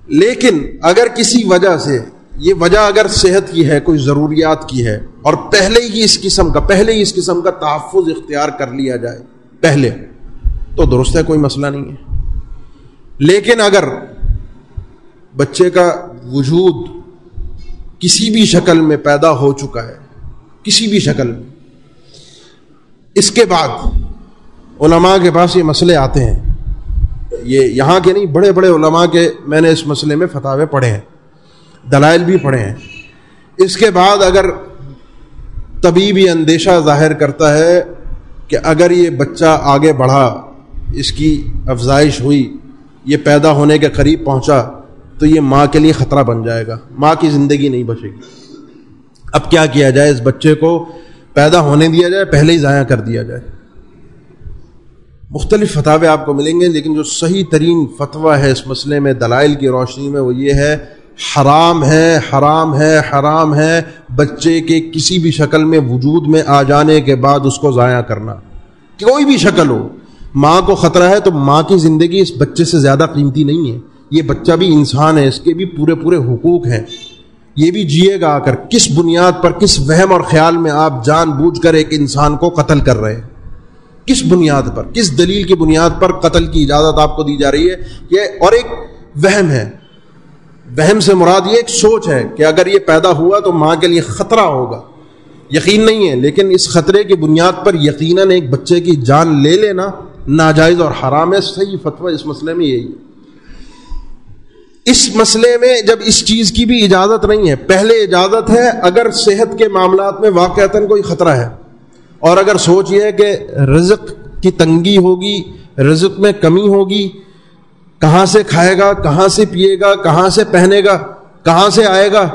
لیکن اگر کسی وجہ سے، یہ وجہ اگر صحت کی ہے، کوئی ضروریات کی ہے، اور پہلے ہی اس قسم کا، پہلے ہی اس قسم کا تحفظ اختیار کر لیا جائے، پہلے۔ تو درست ہے، کوئی مسئلہ نہیں ہے۔ لیکن اگر بچے کا وجود کسی بھی شکل میں پیدا ہو چکا ہے، کسی بھی شکل میں، اس کے بعد علماء کے پاس یہ مسئلے آتے ہیں۔ یہ یہاں کے نہیں، بڑے بڑے علماء کے میں نے اس مسئلے میں فتح پڑھے ہیں، دلائل بھی پڑھے ہیں۔ اس کے بعد اگر طبیبی اندیشہ ظاہر کرتا ہے کہ اگر یہ بچہ آگے بڑھا اس کی افزائش ہوئی، یہ پیدا ہونے کے قریب پہنچا، تو یہ ماں کے لیے خطرہ بن جائے گا۔ ماں کی زندگی نہیں بچے گی۔ اب کیا کیا جائے؟ اس بچے کو پیدا ہونے دیا جائے، پہلے ہی ضائع کر دیا جائے۔ مختلف فتوے آپ کو ملیں گے، لیکن جو صحیح ترین فتویٰ ہے اس مسئلے میں، دلائل کی روشنی میں، وہ یہ ہے، حرام ہے حرام ہے حرام ہے، بچے کے کسی بھی شکل میں، وجود میں آ جانے کے بعد اس کو ضائع کرنا۔ کوئی بھی شکل ہو ماں کو خطرہ ہے تو ماں کی زندگی اس بچے سے زیادہ قیمتی نہیں ہے۔ یہ بچہ بھی انسان ہے، اس کے بھی پورے پورے حقوق ہیں۔ یہ بھی جیے گا آ کر کس بنیاد پر کس وہم اور خیال میں آپ جان بوجھ کر ایک انسان کو قتل کر رہے ہیں۔ کس بنیاد پر، کس دلیل کی بنیاد پر قتل کی اجازت آپ کو دی جا رہی ہے؟ یہ اور ایک وہم ہے۔ وہم سے مراد یہ ایک سوچ ہے کہ اگر یہ پیدا ہوا تو ماں کے لیے خطرہ ہوگا۔ یقین نہیں ہے، لیکن اس خطرے کی بنیاد پر یقیناً ایک بچے کی جان لے لینا ناجائز اور حرام ہے، صحیح فتویٰ اس مسئلے میں یہی ہے۔ اس مسئلے میں جب اس چیز کی بھی اجازت نہیں ہے، پہلے اجازت ہے اگر صحت کے معاملات میں واقعات کوئی خطرہ ہے، اور اگر سوچ یہ ہے کہ رزق کی تنگی ہوگی، رزق میں کمی ہوگی، کہاں سے کھائے گا، کہاں سے پیے گا، کہاں سے پہنے گا، کہاں سے آئے گا،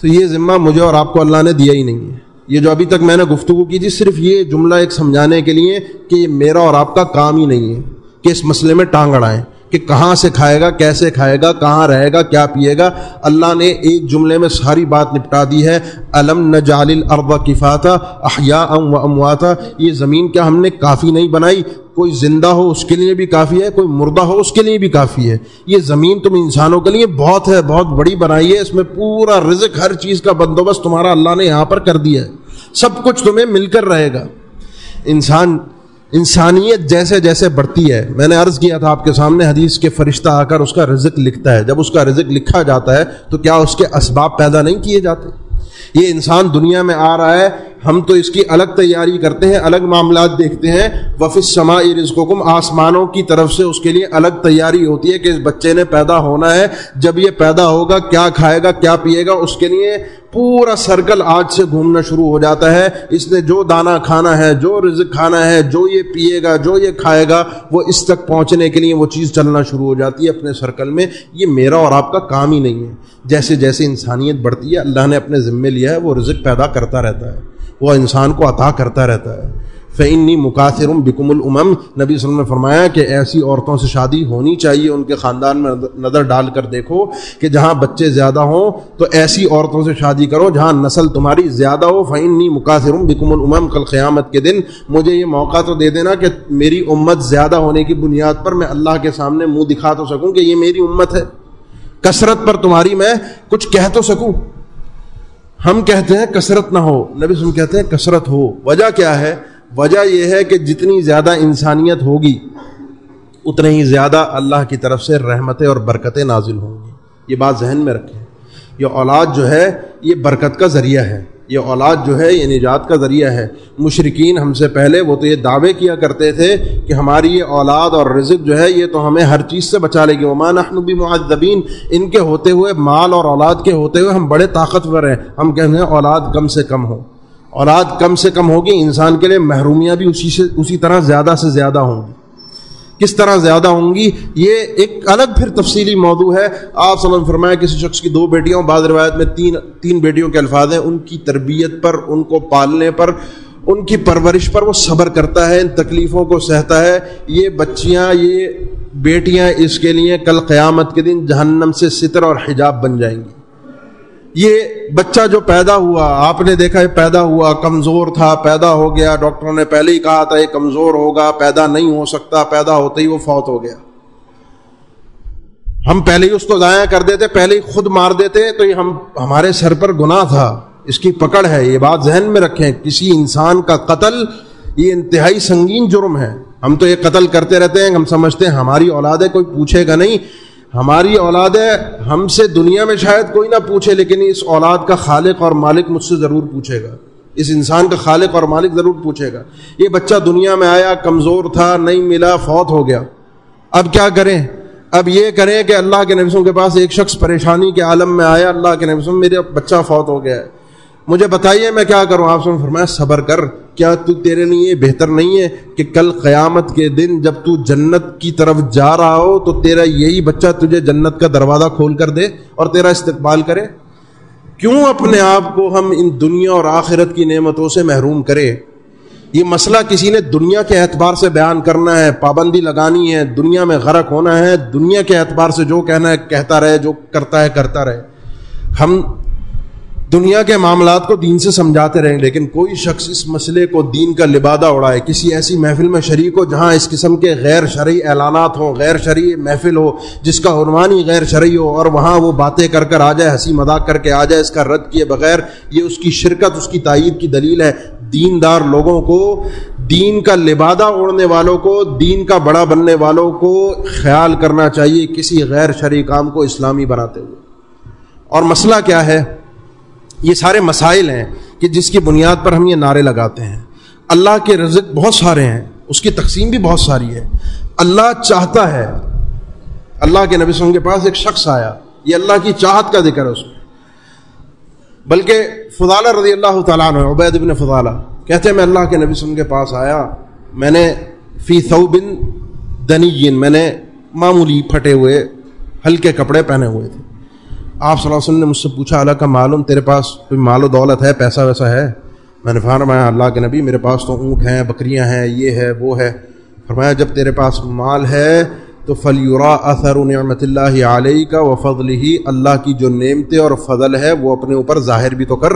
تو یہ ذمہ مجھے اور آپ کو اللہ نے دیا ہی نہیں ہے۔ یہ جو ابھی تک میں نے گفتگو کی تھی، صرف یہ جملہ ایک سمجھانے کے لیے کہ یہ میرا اور آپ کا کام ہی نہیں ہے کہ اس مسئلے میں ٹانگ اڑائیں کہ کہاں سے کھائے گا، کیسے کھائے گا، کہاں رہے گا، کیا پیے گا۔ اللہ نے ایک جملے میں ساری بات نپٹا دی ہے علم نہ جال کفاتا احیا ام و امواتا۔ یہ زمین کیا ہم نے کافی نہیں بنائی؟ کوئی زندہ ہو اس کے لیے بھی کافی ہے، کوئی مردہ ہو اس کے لیے بھی کافی ہے۔ یہ زمین تم انسانوں کے لیے بہت ہے، بہت بڑی بنائی ہے، اس میں پورا رزق ہر چیز کا بندوبست تمہارا اللہ نے یہاں پر کر دیا ہے۔ سب کچھ تمہیں مل کر رہے گا۔ انسان، انسانیت جیسے جیسے بڑھتی ہے۔ میں نے عرض کیا تھا آپ کے سامنے، حدیث کے فرشتہ آ کر اس کا رزق لکھتا ہے۔ جب اس کا رزق لکھا جاتا ہے تو کیا اس کے اسباب پیدا نہیں کیے جاتے؟ یہ انسان دنیا میں آ رہا ہے۔ ہم تو اس کی الگ تیاری کرتے ہیں، الگ معاملات دیکھتے ہیں۔ وفس سما رزقکم آسمانوں کی طرف سے اس کے لیے الگ تیاری ہوتی ہے کہ اس بچے نے پیدا ہونا ہے۔ جب یہ پیدا ہوگا، کیا کھائے گا، کیا پیے گا، اس کے لیے پورا سرکل آج سے گھومنا شروع ہو جاتا ہے۔ اس نے جو دانا کھانا ہے، جو رزق کھانا ہے، جو یہ پیے گا، جو یہ کھائے گا، وہ اس تک پہنچنے کے لیے وہ چیز چلنا شروع ہو جاتی ہے اپنے سرکل میں۔ یہ میرا اور آپ کا کام ہی نہیں ہے۔ جیسے جیسے انسانیت بڑھتی ہے، اللہ نے اپنے ذمے لیا ہے، وہ رزق پیدا کرتا رہتا ہے۔ وہ انسان کو عطا کرتا رہتا ہے۔ فعنی مقاصر بکم العمم نبی وسلم نے فرمایا کہ ایسی عورتوں سے شادی ہونی چاہیے، ان کے خاندان میں نظر ڈال کر دیکھو کہ جہاں بچے زیادہ ہوں تو ایسی عورتوں سے شادی کرو جہاں نسل تمہاری زیادہ ہو۔ فعنی مقاصر بکم العمم کل قیامت کے دن مجھے یہ موقع تو دے دینا کہ میری امت زیادہ ہونے کی بنیاد پر میں اللہ کے سامنے منہ دکھا تو سکوں کہ یہ میری امت ہے۔ کثرت پر تمہاری میں کچھ کہہ تو سکوں۔ ہم کہتے ہیں کثرت نہ ہو، نبی سم کہتے ہیں کثرت ہو۔ وجہ کیا ہے؟ وجہ یہ ہے کہ جتنی زیادہ انسانیت ہوگی، اتنے ہی زیادہ اللہ کی طرف سے رحمتیں اور برکتیں نازل ہوں گی۔ یہ بات ذہن میں رکھیں۔ یہ اولاد جو ہے، یہ برکت کا ذریعہ ہے۔ یہ اولاد جو ہے یعنی یہ نجات کا ذریعہ ہے۔ مشرقین ہم سے پہلے وہ تو یہ دعوے کیا کرتے تھے کہ ہماری یہ اولاد اور رزق جو ہے، یہ تو ہمیں ہر چیز سے بچا لے گی۔ عمان احنبی معدبین ان کے ہوتے ہوئے، مال اور اولاد کے ہوتے ہوئے ہم بڑے طاقتور ہیں۔ ہم کہتے ہیں، اولاد کم سے کم ہو۔ اولاد کم سے کم ہوگی، انسان کے لیے محرومیاں بھی اسی سے، اسی طرح زیادہ سے زیادہ ہوں گی۔ کس طرح زیادہ ہوں گی، یہ ایک الگ پھر تفصیلی موضوع ہے۔ آپ صلی فرمایا کسی شخص کی دو بیٹیاں، بعض روایت میں تین تین بیٹیوں کے الفاظ ہیں۔ ان کی تربیت پر، ان کو پالنے پر، ان کی پرورش پر وہ صبر کرتا ہے، ان تکلیفوں کو سہتا ہے۔ یہ بچیاں، یہ بیٹیاں اس کے لیے کل قیامت کے دن جہنم سے ستر اور حجاب بن جائیں گی۔ یہ بچہ جو پیدا ہوا، آپ نے دیکھا یہ پیدا ہوا، کمزور تھا، پیدا ہو گیا، ڈاکٹروں نے پہلے ہی کہا تھا یہ کمزور ہوگا، پیدا نہیں ہو سکتا، پیدا ہوتے ہی وہ فوت ہو گیا۔ ہم پہلے ہی اس کو ضائع کر دیتے، پہلے ہی خود مار دیتے، تو یہ ہم، ہمارے سر پر گناہ تھا۔ اس کی پکڑ ہے، یہ بات ذہن میں رکھیں۔ کسی انسان کا قتل، یہ انتہائی سنگین جرم ہے۔ ہم تو یہ قتل کرتے رہتے ہیں، ہم سمجھتے ہیں ہماری اولاد ہے کوئی پوچھے گا نہیں۔ ہماری اولاد ہے، ہم سے دنیا میں شاید کوئی نہ پوچھے، لیکن اس اولاد کا خالق اور مالک مجھ سے ضرور پوچھے گا۔ اس انسان کا خالق اور مالک ضرور پوچھے گا۔ یہ بچہ دنیا میں آیا، کمزور تھا، نہیں ملا، فوت ہو گیا۔ اب کیا کریں؟ اب یہ کریں کہ اللہ کے نبیسوں کے پاس ایک شخص پریشانی کے عالم میں آیا، اللہ کے نبیسوں میرے بچہ فوت ہو گیا ہے۔ مجھے بتائیے میں کیا کروں؟ آپ سے فرمایا، صبر کر۔ کیا تو تیرے لیے بہتر نہیں ہے کہ کل قیامت کے دن جب تو جنت کی طرف جا رہا ہو تو تیرا یہی بچہ تجھے جنت کا دروازہ کھول کر دے اور تیرا استقبال کرے؟ کیوں اپنے آپ کو ہم ان دنیا اور آخرت کی نعمتوں سے محروم کرے؟ یہ مسئلہ کسی نے دنیا کے اعتبار سے بیان کرنا ہے، پابندی لگانی ہے، دنیا میں غرق ہونا ہے، دنیا کے اعتبار سے جو کہنا ہے، کہتا رہے، جو کرتا ہے، کرتا رہے۔ ہم دنیا کے معاملات کو دین سے سمجھاتے رہیں، لیکن کوئی شخص اس مسئلے کو دین کا لبادہ اڑائے، کسی ایسی محفل میں شریک ہو جہاں اس قسم کے غیر شرعی اعلانات ہوں، غیر شرعی محفل ہو، جس کا عنوان ہی غیر شرعی ہو، اور وہاں وہ باتیں کر کر آ جائے، ہنسی مذاق کر کے آ جائے، اس کا رد کیے بغیر یہ اس کی شرکت، اس کی تائید کی دلیل ہے۔ دیندار لوگوں کو، دین کا لبادہ اوڑھنے والوں کو، دین کا بڑا بننے والوں کو خیال کرنا چاہیے کسی غیر شرعی کام کو اسلامی بناتے ہوئے۔ اور مسئلہ کیا ہے؟ یہ سارے مسائل ہیں کہ جس کی بنیاد پر ہم یہ نعرے لگاتے ہیں۔ اللہ کے رزق بہت سارے ہیں، اس کی تقسیم بھی بہت ساری ہے۔ اللہ چاہتا ہے، اللہ کے نبی وسلم کے پاس ایک شخص آیا، یہ اللہ کی چاہت کا ذکر ہے اس میں۔ بلکہ فضالہ رضی اللہ تعالیٰ عنہ، عبید بن فضالہ، کہتے ہیں، میں اللہ کے نبی وسلم کے پاس آیا، میں نے فی ثوبن دنیین میں نے معمولی پھٹے ہوئے، ہلکے کپڑے پہنے ہوئے تھے۔ آپ صلی اللہ علیہ وسلم نے مجھ سے پوچھا، اللہ کا معلوم تیرے پاس کوئی مال و دولت ہے، پیسہ ویسا ہے؟ میں نے فرمایا، اللہ کے نبی، میرے پاس تو اونٹ ہیں، بکریاں ہیں، یہ ہے، وہ ہے۔ فرمایا، جب تیرے پاس مال ہے تو فلیورا اثر نعمت اللہ علیہ کا و فضل ہی اللہ کی جو نعمتیں اور فضل ہے، وہ اپنے اوپر ظاہر بھی تو کر۔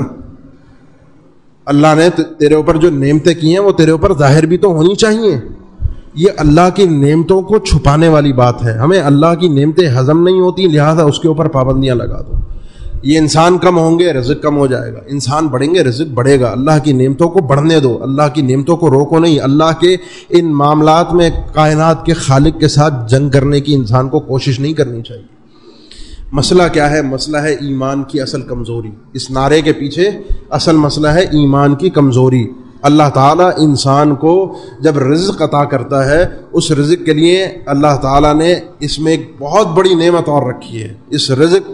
اللہ نے تیرے اوپر جو نعمتیں کی ہیں، وہ تیرے اوپر ظاہر بھی تو ہونی چاہیے۔ یہ اللہ کی نعمتوں کو چھپانے والی بات ہے۔ ہمیں اللہ کی نعمتیں ہضم نہیں ہوتی، لہٰذا اس کے اوپر پابندیاں لگا دو۔ یہ انسان کم ہوں گے، رزق کم ہو جائے گا۔ انسان بڑھیں گے، رزق بڑھے گا۔ اللہ کی نعمتوں کو بڑھنے دو۔ اللہ کی نعمتوں کو روکو نہیں۔ اللہ کے ان معاملات میں کائنات کے خالق کے ساتھ جنگ کرنے کی انسان کو کوشش نہیں کرنی چاہیے۔ مسئلہ کیا ہے؟ مسئلہ ہے ایمان کی اصل کمزوری۔ اس نعرے کے پیچھے اصل مسئلہ ہے ایمان کی کمزوری۔ اللہ تعالیٰ انسان کو جب رزق عطا کرتا ہے، اس رزق کے لیے اللہ تعالیٰ نے اس میں ایک بہت بڑی نعمت اور رکھی ہے۔ اس رزق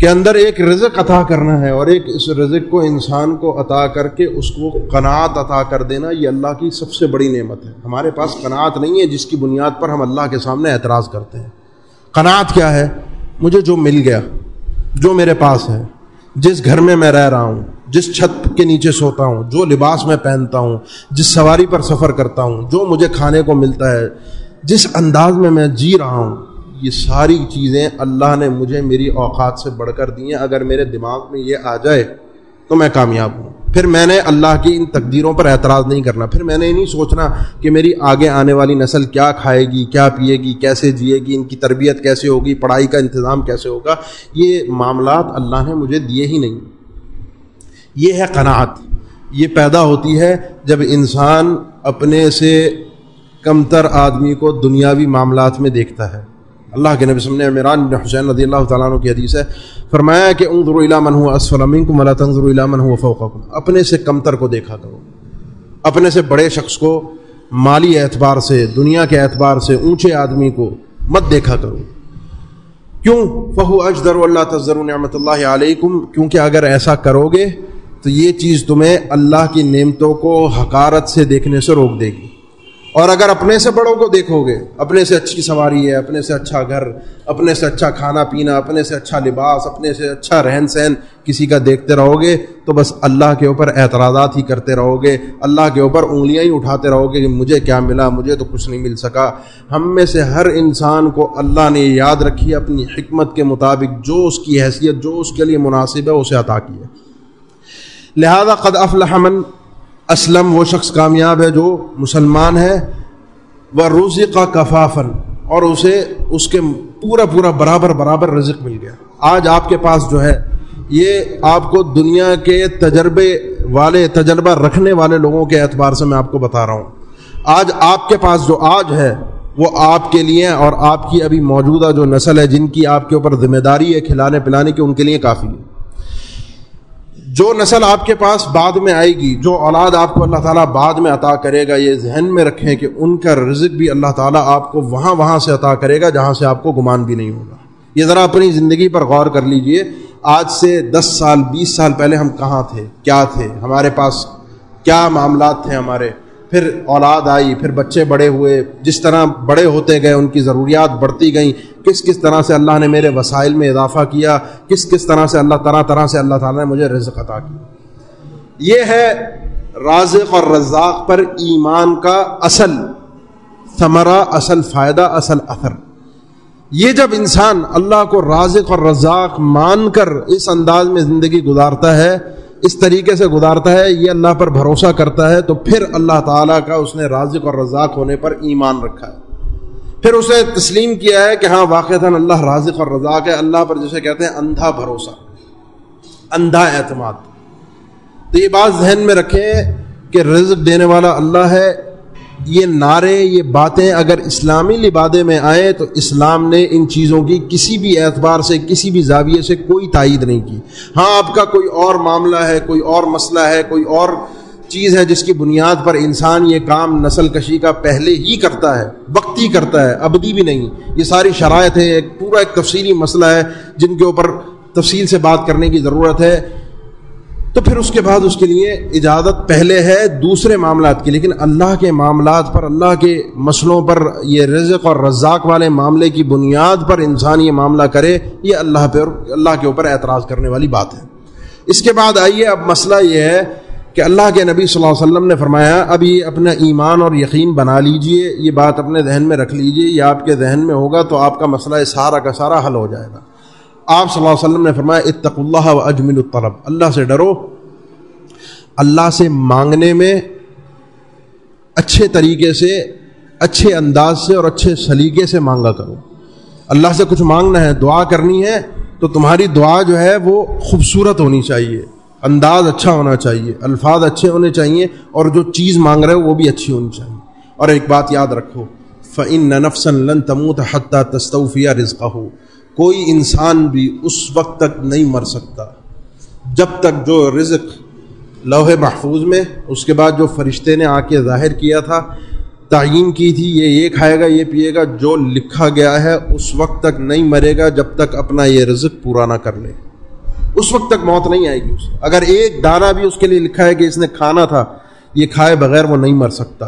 کے اندر ایک رزق عطا کرنا ہے اور ایک اس رزق کو انسان کو عطا کر کے اس کو قناعت عطا کر دینا، یہ اللہ کی سب سے بڑی نعمت ہے۔ ہمارے پاس قناعت نہیں ہے جس کی بنیاد پر ہم اللہ کے سامنے اعتراض کرتے ہیں۔ قناعت کیا ہے؟ مجھے جو مل گیا، جو میرے پاس ہے، جس گھر میں میں رہ رہا ہوں جس چھت کے نیچے سوتا ہوں، جو لباس میں پہنتا ہوں، جس سواری پر سفر کرتا ہوں، جو مجھے کھانے کو ملتا ہے، جس انداز میں میں جی رہا ہوں، یہ ساری چیزیں اللہ نے مجھے میری اوقات سے بڑھ کر دی ہیں۔ اگر میرے دماغ میں یہ آ جائے تو میں کامیاب ہوں۔ پھر میں نے اللہ کی ان تقدیروں پر اعتراض نہیں کرنا۔ پھر میں نے یہ نہیں سوچنا کہ میری آگے آنے والی نسل کیا کھائے گی، کیا پیے گی، کیسے جیے گی، ان کی تربیت کیسے ہوگی، پڑھائی کا انتظام کیسے ہوگا؟ یہ معاملات اللہ نے مجھے دیے ہی نہیں۔ یہ ہے قناعت۔ یہ پیدا ہوتی ہے جب انسان اپنے سے کمتر آدمی کو دنیاوی معاملات میں دیکھتا ہے۔ اللہ کے نبی نے عمران بن حسین رضی اللہ تعالیٰ عنہ کی حدیث ہے، فرمایا کہ انظر الى من هو اسفل منکم ولا تنظر الى من هو فوقکم۔ اپنے سے کمتر کو دیکھا کرو۔ اپنے سے بڑے شخص کو مالی اعتبار سے، دنیا کے اعتبار سے اونچے آدمی کو مت دیکھا کرو۔ کیوں؟ فہو اجدر اللہ تذر نعمت اللہ علیکم، کیونکہ اگر ایسا کرو گے تو یہ چیز تمہیں اللہ کی نعمتوں کو حکارت سے دیکھنے سے روک دے گی۔ اور اگر اپنے سے بڑوں کو دیکھو گے، اپنے سے اچھی سواری ہے، اپنے سے اچھا گھر، اپنے سے اچھا کھانا پینا، اپنے سے اچھا لباس، اپنے سے اچھا رہن سہن کسی کا دیکھتے رہو گے تو بس اللہ کے اوپر اعتراضات ہی کرتے رہو گے، اللہ کے اوپر انگلیاں ہی اٹھاتے رہو گے کہ مجھے کیا ملا، مجھے تو کچھ نہیں مل سکا۔ ہم میں سے ہر انسان کو اللہ نے یاد رکھی، اپنی حکمت کے مطابق جو اس کی حیثیت، جو اس کے لیے مناسب ہے، اسے عطا کی ہے لہذا قد افلح من اسلم، وہ شخص کامیاب ہے جو مسلمان ہے وہ روزی کا کفافن اور اسے، اس کے پورا پورا برابر برابر رزق مل گیا۔ آج آپ کے پاس جو ہے، یہ آپ کو دنیا کے تجربے والے، تجربہ رکھنے والے لوگوں کے اعتبار سے میں آپ کو بتا رہا ہوں۔ آج آپ کے پاس جو آج ہے، وہ آپ کے لیے اور آپ کی ابھی موجودہ جو نسل ہے، جن کی آپ کے اوپر ذمہ داری ہے کھلانے پلانے کی، ان کے لیے کافی ہے۔ جو نسل آپ کے پاس بعد میں آئے گی، جو اولاد آپ کو اللہ تعالیٰ بعد میں عطا کرے گا، یہ ذہن میں رکھیں کہ ان کا رزق بھی اللہ تعالیٰ آپ کو وہاں وہاں سے عطا کرے گا، جہاں سے آپ کو گمان بھی نہیں ہوگا۔ یہ ذرا اپنی زندگی پر غور کر لیجیے، آج سے دس سال، بیس سال پہلے ہم کہاں تھے، کیا تھے، ہمارے پاس کیا معاملات تھے ہمارے؟ پھر اولاد آئی، پھر بچے بڑے ہوئے، جس طرح بڑے ہوتے گئے، ان کی ضروریات بڑھتی گئیں۔ کس کس طرح سے اللہ نے میرے وسائل میں اضافہ کیا؟ کس کس طرح سے اللہ، طرح طرح سے اللہ تعالیٰ نے مجھے رزق عطا کیا یہ ہے رازق اور رزاق پر ایمان کا اصل ثمرہ، اصل فائدہ، اصل اثر۔ یہ جب انسان اللہ کو رازق اور رزاق مان کر اس انداز میں زندگی گزارتا ہے اس طریقے سے گزارتا ہے، یہ اللہ پر بھروسہ کرتا ہے، تو پھر اللہ تعالیٰ کا اس نے رازق اور رزاق ہونے پر ایمان رکھا ہے۔ پھر اسے تسلیم کیا ہے کہ ہاں واقع اللہ رازق اور رزاق ہے، اللہ پر جسے کہتے ہیں اندھا بھروسہ، اندھا اعتماد۔ تو یہ بات ذہن میں رکھیں کہ رزق دینے والا اللہ ہے یہ نعرے، یہ باتیں اگر اسلامی لبادے میں آئیں تو اسلام نے ان چیزوں کی کسی بھی اعتبار سے، کسی بھی زاویے سے کوئی تائید نہیں کی۔ ہاں آپ کا کوئی اور معاملہ ہے، کوئی اور مسئلہ ہے، کوئی اور چیز ہے جس کی بنیاد پر انسان یہ کام، نسل کشی کا پہلے ہی کرتا ہے وقتی کرتا ہے، ابدی بھی نہیں۔ یہ ساری شرائط ہے ایک پورا ایک تفصیلی مسئلہ ہے جن کے اوپر تفصیل سے بات کرنے کی ضرورت ہے۔ تو پھر اس کے بعد اس کے لیے اجازت پہلے ہے دوسرے معاملات کی، لیکن اللہ کے معاملات پر، اللہ کے مسئلوں پر، یہ رزق اور رزاق والے معاملے کی بنیاد پر انسان یہ معاملہ کرے، یہ اللہ پہ اللہ کے اوپر اعتراض کرنے والی بات ہے۔ اس کے بعد آئیے اب مسئلہ یہ ہے کہ اللہ کے نبی صلی اللہ علیہ وسلم نے فرمایا اب یہ اپنا ایمان اور یقین بنا لیجیے، یہ بات اپنے ذہن میں رکھ لیجیے، یہ آپ کے ذہن میں ہوگا تو آپ کا مسئلہ سارا کا سارا حل ہو جائے گا۔ آپ صلی اللہ علیہ وسلم نے فرمایا اتق اللہ و اجمل الطلب۔ اللہ سے ڈرو۔ اللہ سے مانگنے میں اچھے طریقے سے، اچھے انداز سے اور اچھے سلیقے سے مانگا کرو۔ اللہ سے کچھ مانگنا ہے، دعا کرنی ہے، تو تمہاری دعا جو ہے وہ خوبصورت ہونی چاہیے۔ انداز اچھا ہونا چاہیے، الفاظ اچھے ہونے چاہیے، اور جو چیز مانگ رہے ہو وہ بھی اچھی ہونی چاہیے۔ اور ایک بات یاد رکھو فعن نفسن لن تموت حتیٰ تصوفیہ رزقہ ہو کوئی انسان بھی اس وقت تک نہیں مر سکتا۔ جب تک جو رزق لوہے محفوظ میں، اس کے بعد جو فرشتے نے آ کے ظاہر کیا تھا تعین کی تھی، یہ یہ کھائے گا، یہ پیے گا، جو لکھا گیا ہے، اس وقت تک نہیں مرے گا جب تک اپنا یہ رزق پورا نہ کر لے۔ اس وقت تک موت نہیں آئے گی اسے اگر ایک دانہ بھی اس کے لیے لکھا ہے کہ اس نے کھانا تھا، یہ کھائے بغیر وہ نہیں مر سکتا۔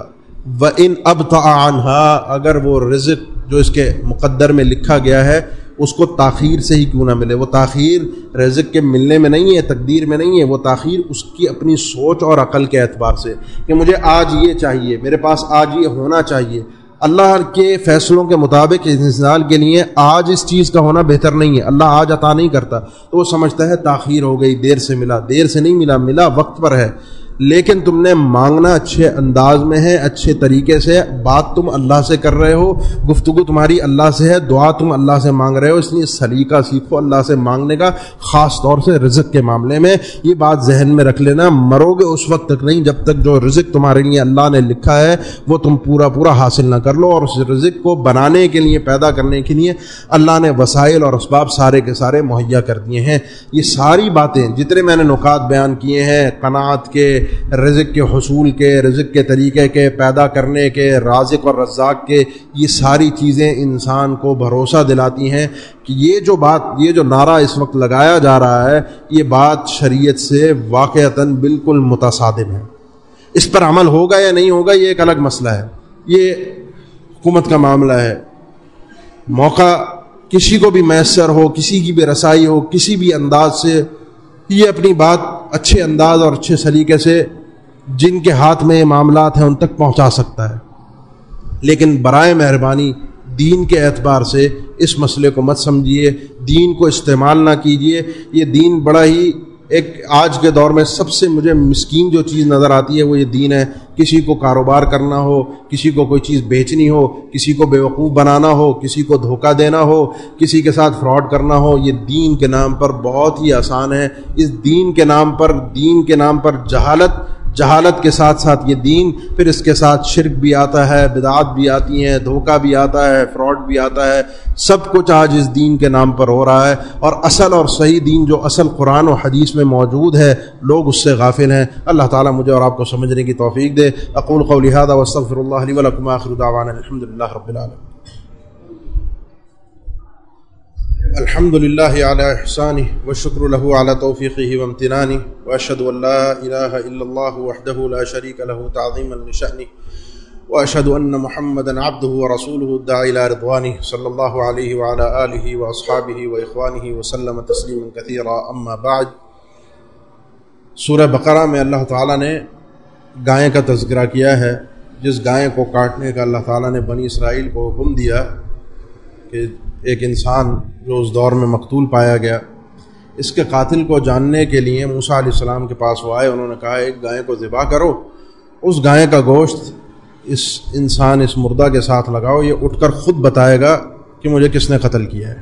وہ ان اب اگر وہ رزق جو اس کے مقدر میں لکھا گیا ہے اس کو تاخیر سے ہی کیوں نہ ملے؟ وہ تاخیر رزق کے ملنے میں نہیں ہے، تقدیر میں نہیں ہے، وہ تاخیر اس کی اپنی سوچ اور عقل کے اعتبار سے کہ مجھے آج یہ چاہیے، میرے پاس آج یہ ہونا چاہیے۔ اللہ کے فیصلوں کے مطابق انسان کے لیے آج اس چیز کا ہونا بہتر نہیں ہے۔ اللہ آج عطا نہیں کرتا۔ تو وہ سمجھتا ہے تاخیر ہو گئی، دیر سے ملا۔ دیر سے نہیں ملا ملا وقت پر ہے۔ لیکن تم نے مانگنا اچھے انداز میں ہے، اچھے طریقے سے، بات تم اللہ سے کر رہے ہو، گفتگو تمہاری اللہ سے ہے، دعا تم اللہ سے مانگ رہے ہو، اس لیے سلیقہ سیکھو اللہ سے مانگنے کا، خاص طور سے رزق کے معاملے میں۔ یہ بات ذہن میں رکھ لینا، مرو گے اس وقت تک نہیں، جب تک جو رزق تمہارے لیے اللہ نے لکھا ہے، وہ تم پورا پورا حاصل نہ کر لو اور اس رزق کو بنانے کے لیے، پیدا کرنے کے لیے اللہ نے وسائل اور اسباب سارے کے سارے مہیا کر دیے ہیں۔ یہ ساری باتیں جتنے میں نے نکات بیان کیے ہیں، قناعت کے رزق کے حصول کے، رزق کے طریقے کے، پیدا کرنے کے، رازق اور رزاق کے، یہ ساری چیزیں انسان کو بھروسہ دلاتی ہیں کہ یہ جو بات، یہ جو نعرہ اس وقت لگایا جا رہا ہے، یہ بات شریعت سے واقعتاً بالکل متصادم ہے۔ اس پر عمل ہوگا یا نہیں ہوگا، یہ ایک الگ مسئلہ ہے۔ یہ حکومت کا معاملہ ہے۔ موقع کسی کو بھی میسر ہو، کسی کی بھی رسائی ہو، کسی بھی انداز سے یہ اپنی بات اچھے انداز اور اچھے سلیقے سے جن کے ہاتھ میں یہ معاملات ہیں ان تک پہنچا سکتا ہے۔ لیکن برائے مہربانی دین کے اعتبار سے اس مسئلے کو مت سمجھیے، دین کو استعمال نہ کیجیے۔ یہ دین بڑا ہی ایک آج کے دور میں سب سے مجھے مسکین جو چیز نظر آتی ہے وہ یہ دین ہے، کسی کو کاروبار کرنا ہو، کسی کو کوئی چیز بیچنی ہو، کسی کو بیوقوف بنانا ہو، کسی کو دھوکہ دینا ہو، کسی کے ساتھ فراڈ کرنا ہو، یہ دین کے نام پر بہت ہی آسان ہے۔ اس دین کے نام پر، دین کے نام پر جہالت جہالت کے ساتھ ساتھ یہ دین، پھر اس کے ساتھ شرک بھی آتا ہے، بدعات بھی آتی ہیں، دھوکہ بھی آتا ہے، فراڈ بھی آتا ہے، سب کچھ آج اس دین کے نام پر ہو رہا ہے۔ اور اصل اور صحیح دین جو اصل قرآن و حدیث میں موجود ہے، لوگ اس سے غافل ہیں۔ اللہ تعالیٰ مجھے اور آپ کو سمجھنے کی توفیق دے۔ اقول قولحدہ وصف اللہ علیہ الحمد للہ رب العالم الحمد لله على احسانه والشكر له على توفيقه وامتنانه واشهد ان لا اله الا الله وحده لا شريك له تعظيما لشانه واشهد ان محمدا عبده ورسوله الداعي الى رضوانه صلى الله عليه وعلى اله واصحابه واخوانه وسلم تسليما كثيرا. اما بعد سورہ بقرہ میں اللہ تعالی نے گائے کا تذکرہ کیا ہے۔ جس گائے کو کاٹنے کا اللہ تعالی نے بنی اسرائیل کو حکم دیا کہ ایک انسان جو اس دور میں مقتول پایا گیا، اس کے قاتل کو جاننے کے لیے موسا علیہ السلام کے پاس وہ آئے، انہوں نے کہا، ایک گائے کو ذبح کرو، اس گائے کا گوشت اس انسان، اس مردہ کے ساتھ لگاؤ، یہ اٹھ کر خود بتائے گا کہ مجھے کس نے قتل کیا ہے۔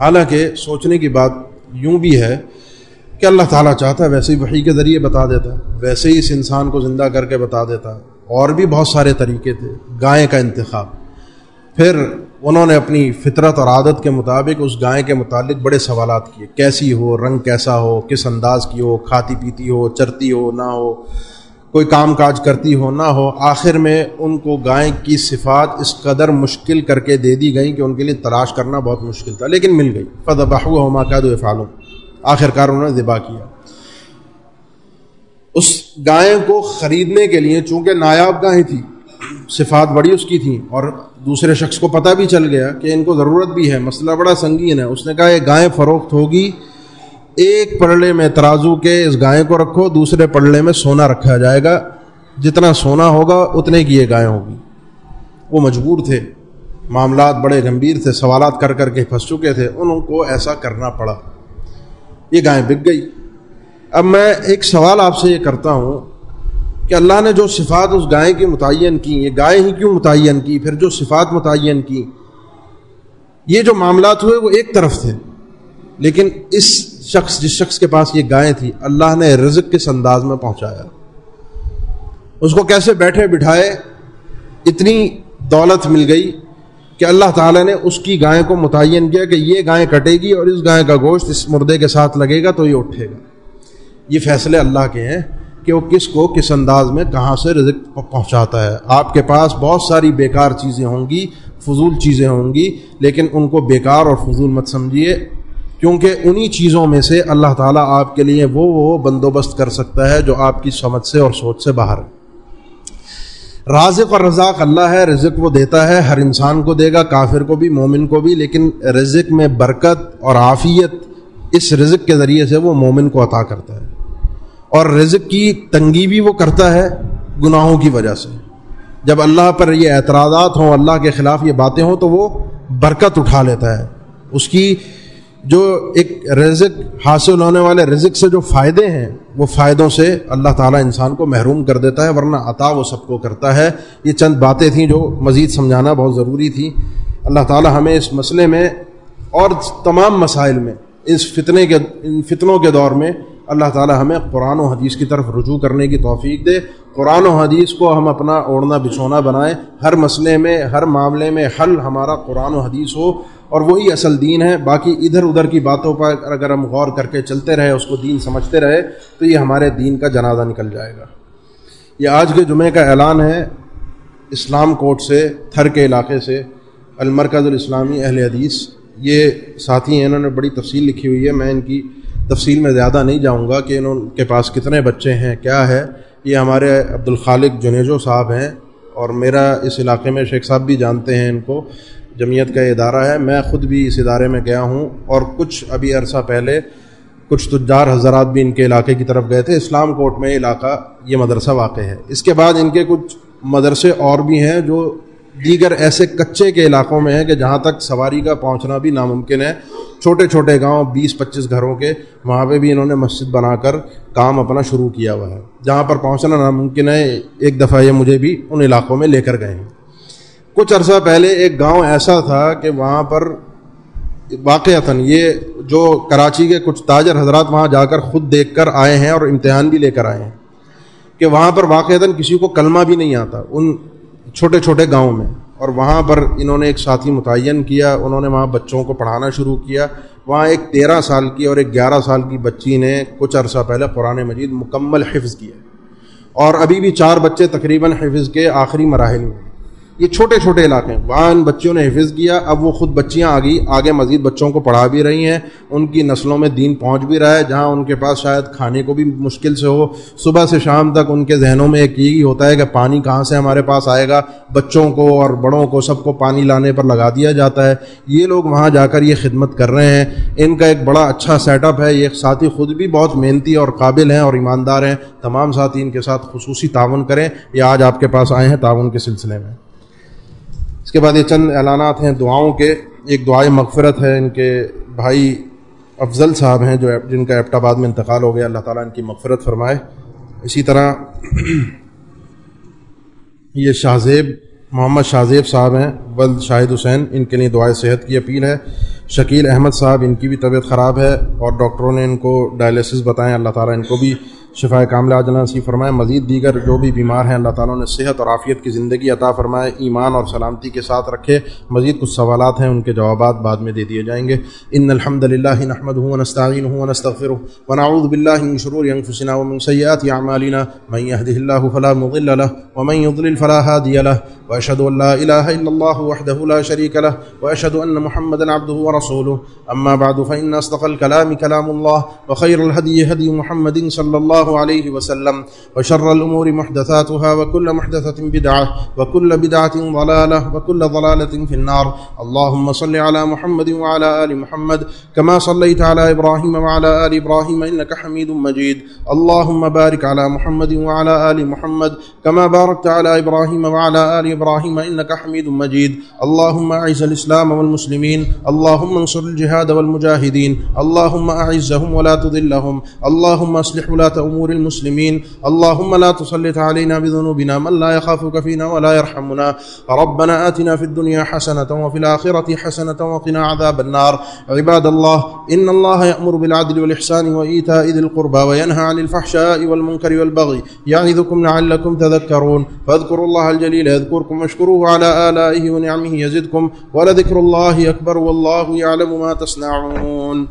حالانکہ سوچنے کی بات یوں بھی ہے کہ اللہ تعالیٰ چاہتا ہے ویسے ہی وحی کے ذریعے بتا دیتا، ویسے ہی اس انسان کو زندہ کر کے بتا دیتا۔ اور بھی بہت سارے طریقے تھے، گائے کا انتخاب۔ پھر انہوں نے اپنی فطرت اور عادت کے مطابق اس گائے کے متعلق بڑے سوالات کیے۔ کیسی ہو؟ رنگ کیسا ہو؟ کس انداز کی ہو؟ کھاتی پیتی ہو؟ چرتی ہو؟ نہ ہو۔ کوئی کام کاج کرتی ہو؟ نہ ہو۔ آخر میں ان کو گائے کی صفات اس قدر مشکل کر کے دے دی گئیں کہ ان کے لیے تلاش کرنا بہت مشکل تھا، لیکن مل گئی۔ فد بہو ہما کا دو فالوں آخر کار انہوں نے ذبح کیا۔ اس گائے کو خریدنے کے لیے چونکہ نایاب گائے تھی صفات بڑی اس کی تھیں اور دوسرے شخص کو پتہ بھی چل گیا کہ ان کو ضرورت بھی ہے، مسئلہ بڑا سنگین ہے۔ اس نے کہا، یہ گائے فروخت ہوگی۔ ایک پڑلے میں ترازو کے اس گائے کو رکھو، دوسرے پڑلے میں سونا رکھا جائے گا۔ جتنا سونا ہوگا، اتنے کی یہ گائے ہوگی۔ وہ مجبور تھے۔ معاملات بڑے گمبھیر تھے۔ سوالات کر کر کے پھنس چکے تھے۔ ان کو ایسا کرنا پڑا۔ یہ گائے بک گئی۔ اب میں ایک سوال آپ سے یہ کرتا ہوں۔ کہ اللہ نے جو صفات اس گائے کی متعین کی، یہ گائے ہی کیوں متعین کی؟ پھر جو صفات متعین کی، یہ جو معاملات ہوئے وہ ایک طرف تھے۔ لیکن اس شخص، جس شخص کے پاس یہ گائے تھی، اللہ نے رزق کس انداز میں پہنچایا؟ اس کو کیسے بیٹھے بٹھائے؟ اتنی دولت مل گئی کہ اللہ تعالیٰ نے اس کی گائے کو متعین کیا کہ یہ گائے کٹے گی اور اس گائے کا گوشت اس مردے کے ساتھ لگے گا تو یہ اٹھے گا۔ یہ فیصلے اللہ کے ہیں۔ کہ وہ کس کو کس انداز میں کہاں سے رزق پہنچاتا ہے۔ آپ کے پاس بہت ساری بیکار چیزیں ہوں گی، فضول چیزیں ہوں گی، لیکن ان کو بیکار اور فضول مت سمجھیے، کیونکہ انہی چیزوں میں سے اللہ تعالیٰ آپ کے لیے وہ وہ بندوبست کر سکتا ہے جو آپ کی سمجھ سے اور سوچ سے باہر ہے۔ رازق اور رزاق اللہ ہے، رزق وہ دیتا ہے، ہر انسان کو دے گا، کافر کو بھی، مومن کو بھی، لیکن رزق میں برکت اور عافیت اس رزق کے ذریعے سے وہ مومن کو عطا کرتا ہے۔ اور رزق کی تنگی بھی وہ کرتا ہے گناہوں کی وجہ سے۔ جب اللہ پر یہ اعتراضات ہوں، اللہ کے خلاف یہ باتیں ہوں، تو وہ برکت اٹھا لیتا ہے۔ اس کی جو ایک رزق حاصل ہونے والے رزق سے جو فائدے ہیں، وہ فائدوں سے اللہ تعالیٰ انسان کو محروم کر دیتا ہے، ورنہ عطا وہ سب کو کرتا ہے۔ یہ چند باتیں تھیں جو مزید سمجھانا بہت ضروری تھی اللہ تعالیٰ ہمیں اس مسئلے میں اور تمام مسائل میں، اس فتنے کے، ان فتنوں کے دور میں اللہ تعالیٰ ہمیں قرآن و حدیث کی طرف رجوع کرنے کی توفیق دے۔ قرآن و حدیث کو ہم اپنا اوڑھنا بچھونا بنائیں۔ ہر مسئلے میں، ہر معاملے میں حل ہمارا قرآن و حدیث ہو اور وہی اصل دین ہے۔ باقی ادھر ادھر کی باتوں پر اگر ہم غور کر کے چلتے رہے، اس کو دین سمجھتے رہے، تو یہ ہمارے دین کا جنازہ نکل جائے گا۔ یہ آج کے جمعے کا اعلان ہے اسلام کوٹ سے، تھر کے علاقے سے، المرکز الاسلامی اہل حدیث۔ یہ ساتھی ہیں، انہوں نے بڑی تفصیل لکھی ہوئی ہے۔ میں ان کی تفصیل میں زیادہ نہیں جاؤں گا کہ انہوں کے پاس کتنے بچے ہیں، کیا ہے۔ یہ ہمارے عبد الخالق جنیجو صاحب ہیں اور میرا اس علاقے میں شیخ صاحب بھی جانتے ہیں ان کو۔ جمعیت کا ادارہ ہے۔ میں خود بھی اس ادارے میں گیا ہوں اور کچھ ابھی عرصہ پہلے کچھ تجار حضرات بھی ان کے علاقے کی طرف گئے تھے۔ اسلام کوٹ میں علاقہ، یہ مدرسہ واقع ہے۔ اس کے بعد ان کے کچھ مدرسے اور بھی ہیں جو دیگر ایسے کچے کے علاقوں میں ہیں کہ جہاں تک سواری کا پہنچنا بھی ناممکن ہے۔ چھوٹے چھوٹے گاؤں، بیس، پچیس گھروں کے، وہاں پہ بھی انہوں نے مسجد بنا کر کام اپنا شروع کیا ہوا ہے۔ جہاں پر پہنچنا ناممکن ہے، ایک دفعہ یہ مجھے بھی ان علاقوں میں لے کر گئے ہیں۔ کچھ عرصہ پہلے ایک گاؤں ایسا تھا کہ وہاں پر واقعات یہ جو کراچی کے کچھ تاجر حضرات وہاں جا کر خود دیکھ کر آئے ہیں اور امتحان بھی لے کر آئے ہیں کہ وہاں پر واقعات کسی کو کلمہ بھی نہیں آتا ان چھوٹے چھوٹے گاؤں میں۔ اور وہاں پر انہوں نے ایک ساتھی متعین کیا، انہوں نے وہاں بچوں کو پڑھانا شروع کیا۔ وہاں ایک تیرہ سال کی اور ایک گیارہ سال کی بچی نے کچھ عرصہ پہلے قرآن مجید مکمل حفظ کیا اور ابھی بھی چار بچے تقریباً حفظ کے آخری مراحل میں یہ چھوٹے چھوٹے علاقے ہیں۔ وہاں ان بچوں نے حفظ کیا، اب وہ خود بچیاں آگی، آگے مزید بچوں کو پڑھا بھی رہی ہیں، ان کی نسلوں میں دین پہنچ بھی رہا ہے، جہاں ان کے پاس شاید کھانے کو بھی مشکل سے ہو۔ صبح سے شام تک ان کے ذہنوں میں ایک یہی ہوتا ہے کہ پانی کہاں سے ہمارے پاس آئے گا۔ بچوں کو اور بڑوں کو سب کو پانی لانے پر لگا دیا جاتا ہے۔ یہ لوگ وہاں جا کر یہ خدمت کر رہے ہیں۔ ان کا ایک بڑا اچھا سیٹ اپ ہے۔ یہ ساتھی خود بھی بہت محنتی اور قابل ہیں اور ایماندار ہیں۔ تمام ساتھی ان کے ساتھ خصوصی تعاون کریں۔ یہ آج آپ کے پاس آئے ہیں تعاون کے سلسلے میں۔ کے بعد یہ چند اعلانات ہیں دعاؤں کے۔ ایک دعائیں مغفرت ہے، ان کے بھائی افضل صاحب ہیں جو جن کا ایپٹ آباد میں انتقال ہو گیا۔ اللہ تعالیٰ ان کی مغفرت فرمائے۔ اسی طرح یہ شاہ زیب، محمد شاہ زیب صاحب ہیں ولد شاہد حسین، ان کے لیے دعائیں صحت کی اپیل ہے۔ شکیل احمد صاحب، ان کی بھی طبیعت خراب ہے اور ڈاکٹروں نے ان کو ڈائلسس بتائیں۔ اللہ تعالیٰ ان کو بھی شفا کاملہ اجلا نصیب فرمائے، مزید دیگر جو بھی بیمار ہیں، اللہ تعالیٰ نے صحت اور عافیت کی زندگی عطا فرمائے، ایمان اور سلامتی کے ساتھ رکھے۔ مزید کچھ سوالات ہیں، ان کے جوابات بعد میں دے دیے جائیں گے۔ ان الحمد للہ نحمد ہوں نستعین ہوں نستغفر ونعوذ باللہ من شرور انفسنا ومن سیئات اعمالنا۔ من يهده الله فلا مضل له ومن يضلل فلا هادي له۔ واشهد ان لا اله الا الله وحده لا شريك له واشهد ان محمدا عبده ورسوله۔ اما بعد فان اصدق الكلام كلام الله وخير الهدي هدي محمد صلى الله الله عليه وسلم، وشر الأمور محدثاتها، وكل محدثة بدعة، وكل بدعة ضلالة، وكل ضلالة في النار. اللهم صل على محمد وعلى آل محمد، كما صليت على إبراهيم وعلى آل إبراهيم، إنك حميد مجيد. اللهم بارك على محمد وعلى آل محمد، كما باركت على إبراهيم وعلى آل إبراهيم، إنك حميد مجيد. اللهم أعز الإسلام والمسلمين، اللهم انصر الجهاد والمجاهدين، اللهم أعزهم ولا تذلهم، اللهم أصلح ولاة أمور أمور المسلمين. اللهم لا تسلط علينا بذنوبنا من لا يخافك فينا ولا يرحمنا. ربنا آتنا في الدنيا حسنة وفي الآخرة حسنة وقنا عذاب النار. عباد الله، إن الله يأمر بالعدل والإحسان وإيتاء ذي القربى وينهى عن الفحشاء والمنكر والبغي يعظكم لعلكم تذكرون. فاذكروا الله الجليل يذكركم واشكروه على آلائه ونعمه يزدكم. ولذكر الله أكبر والله يعلم ما تصنعون.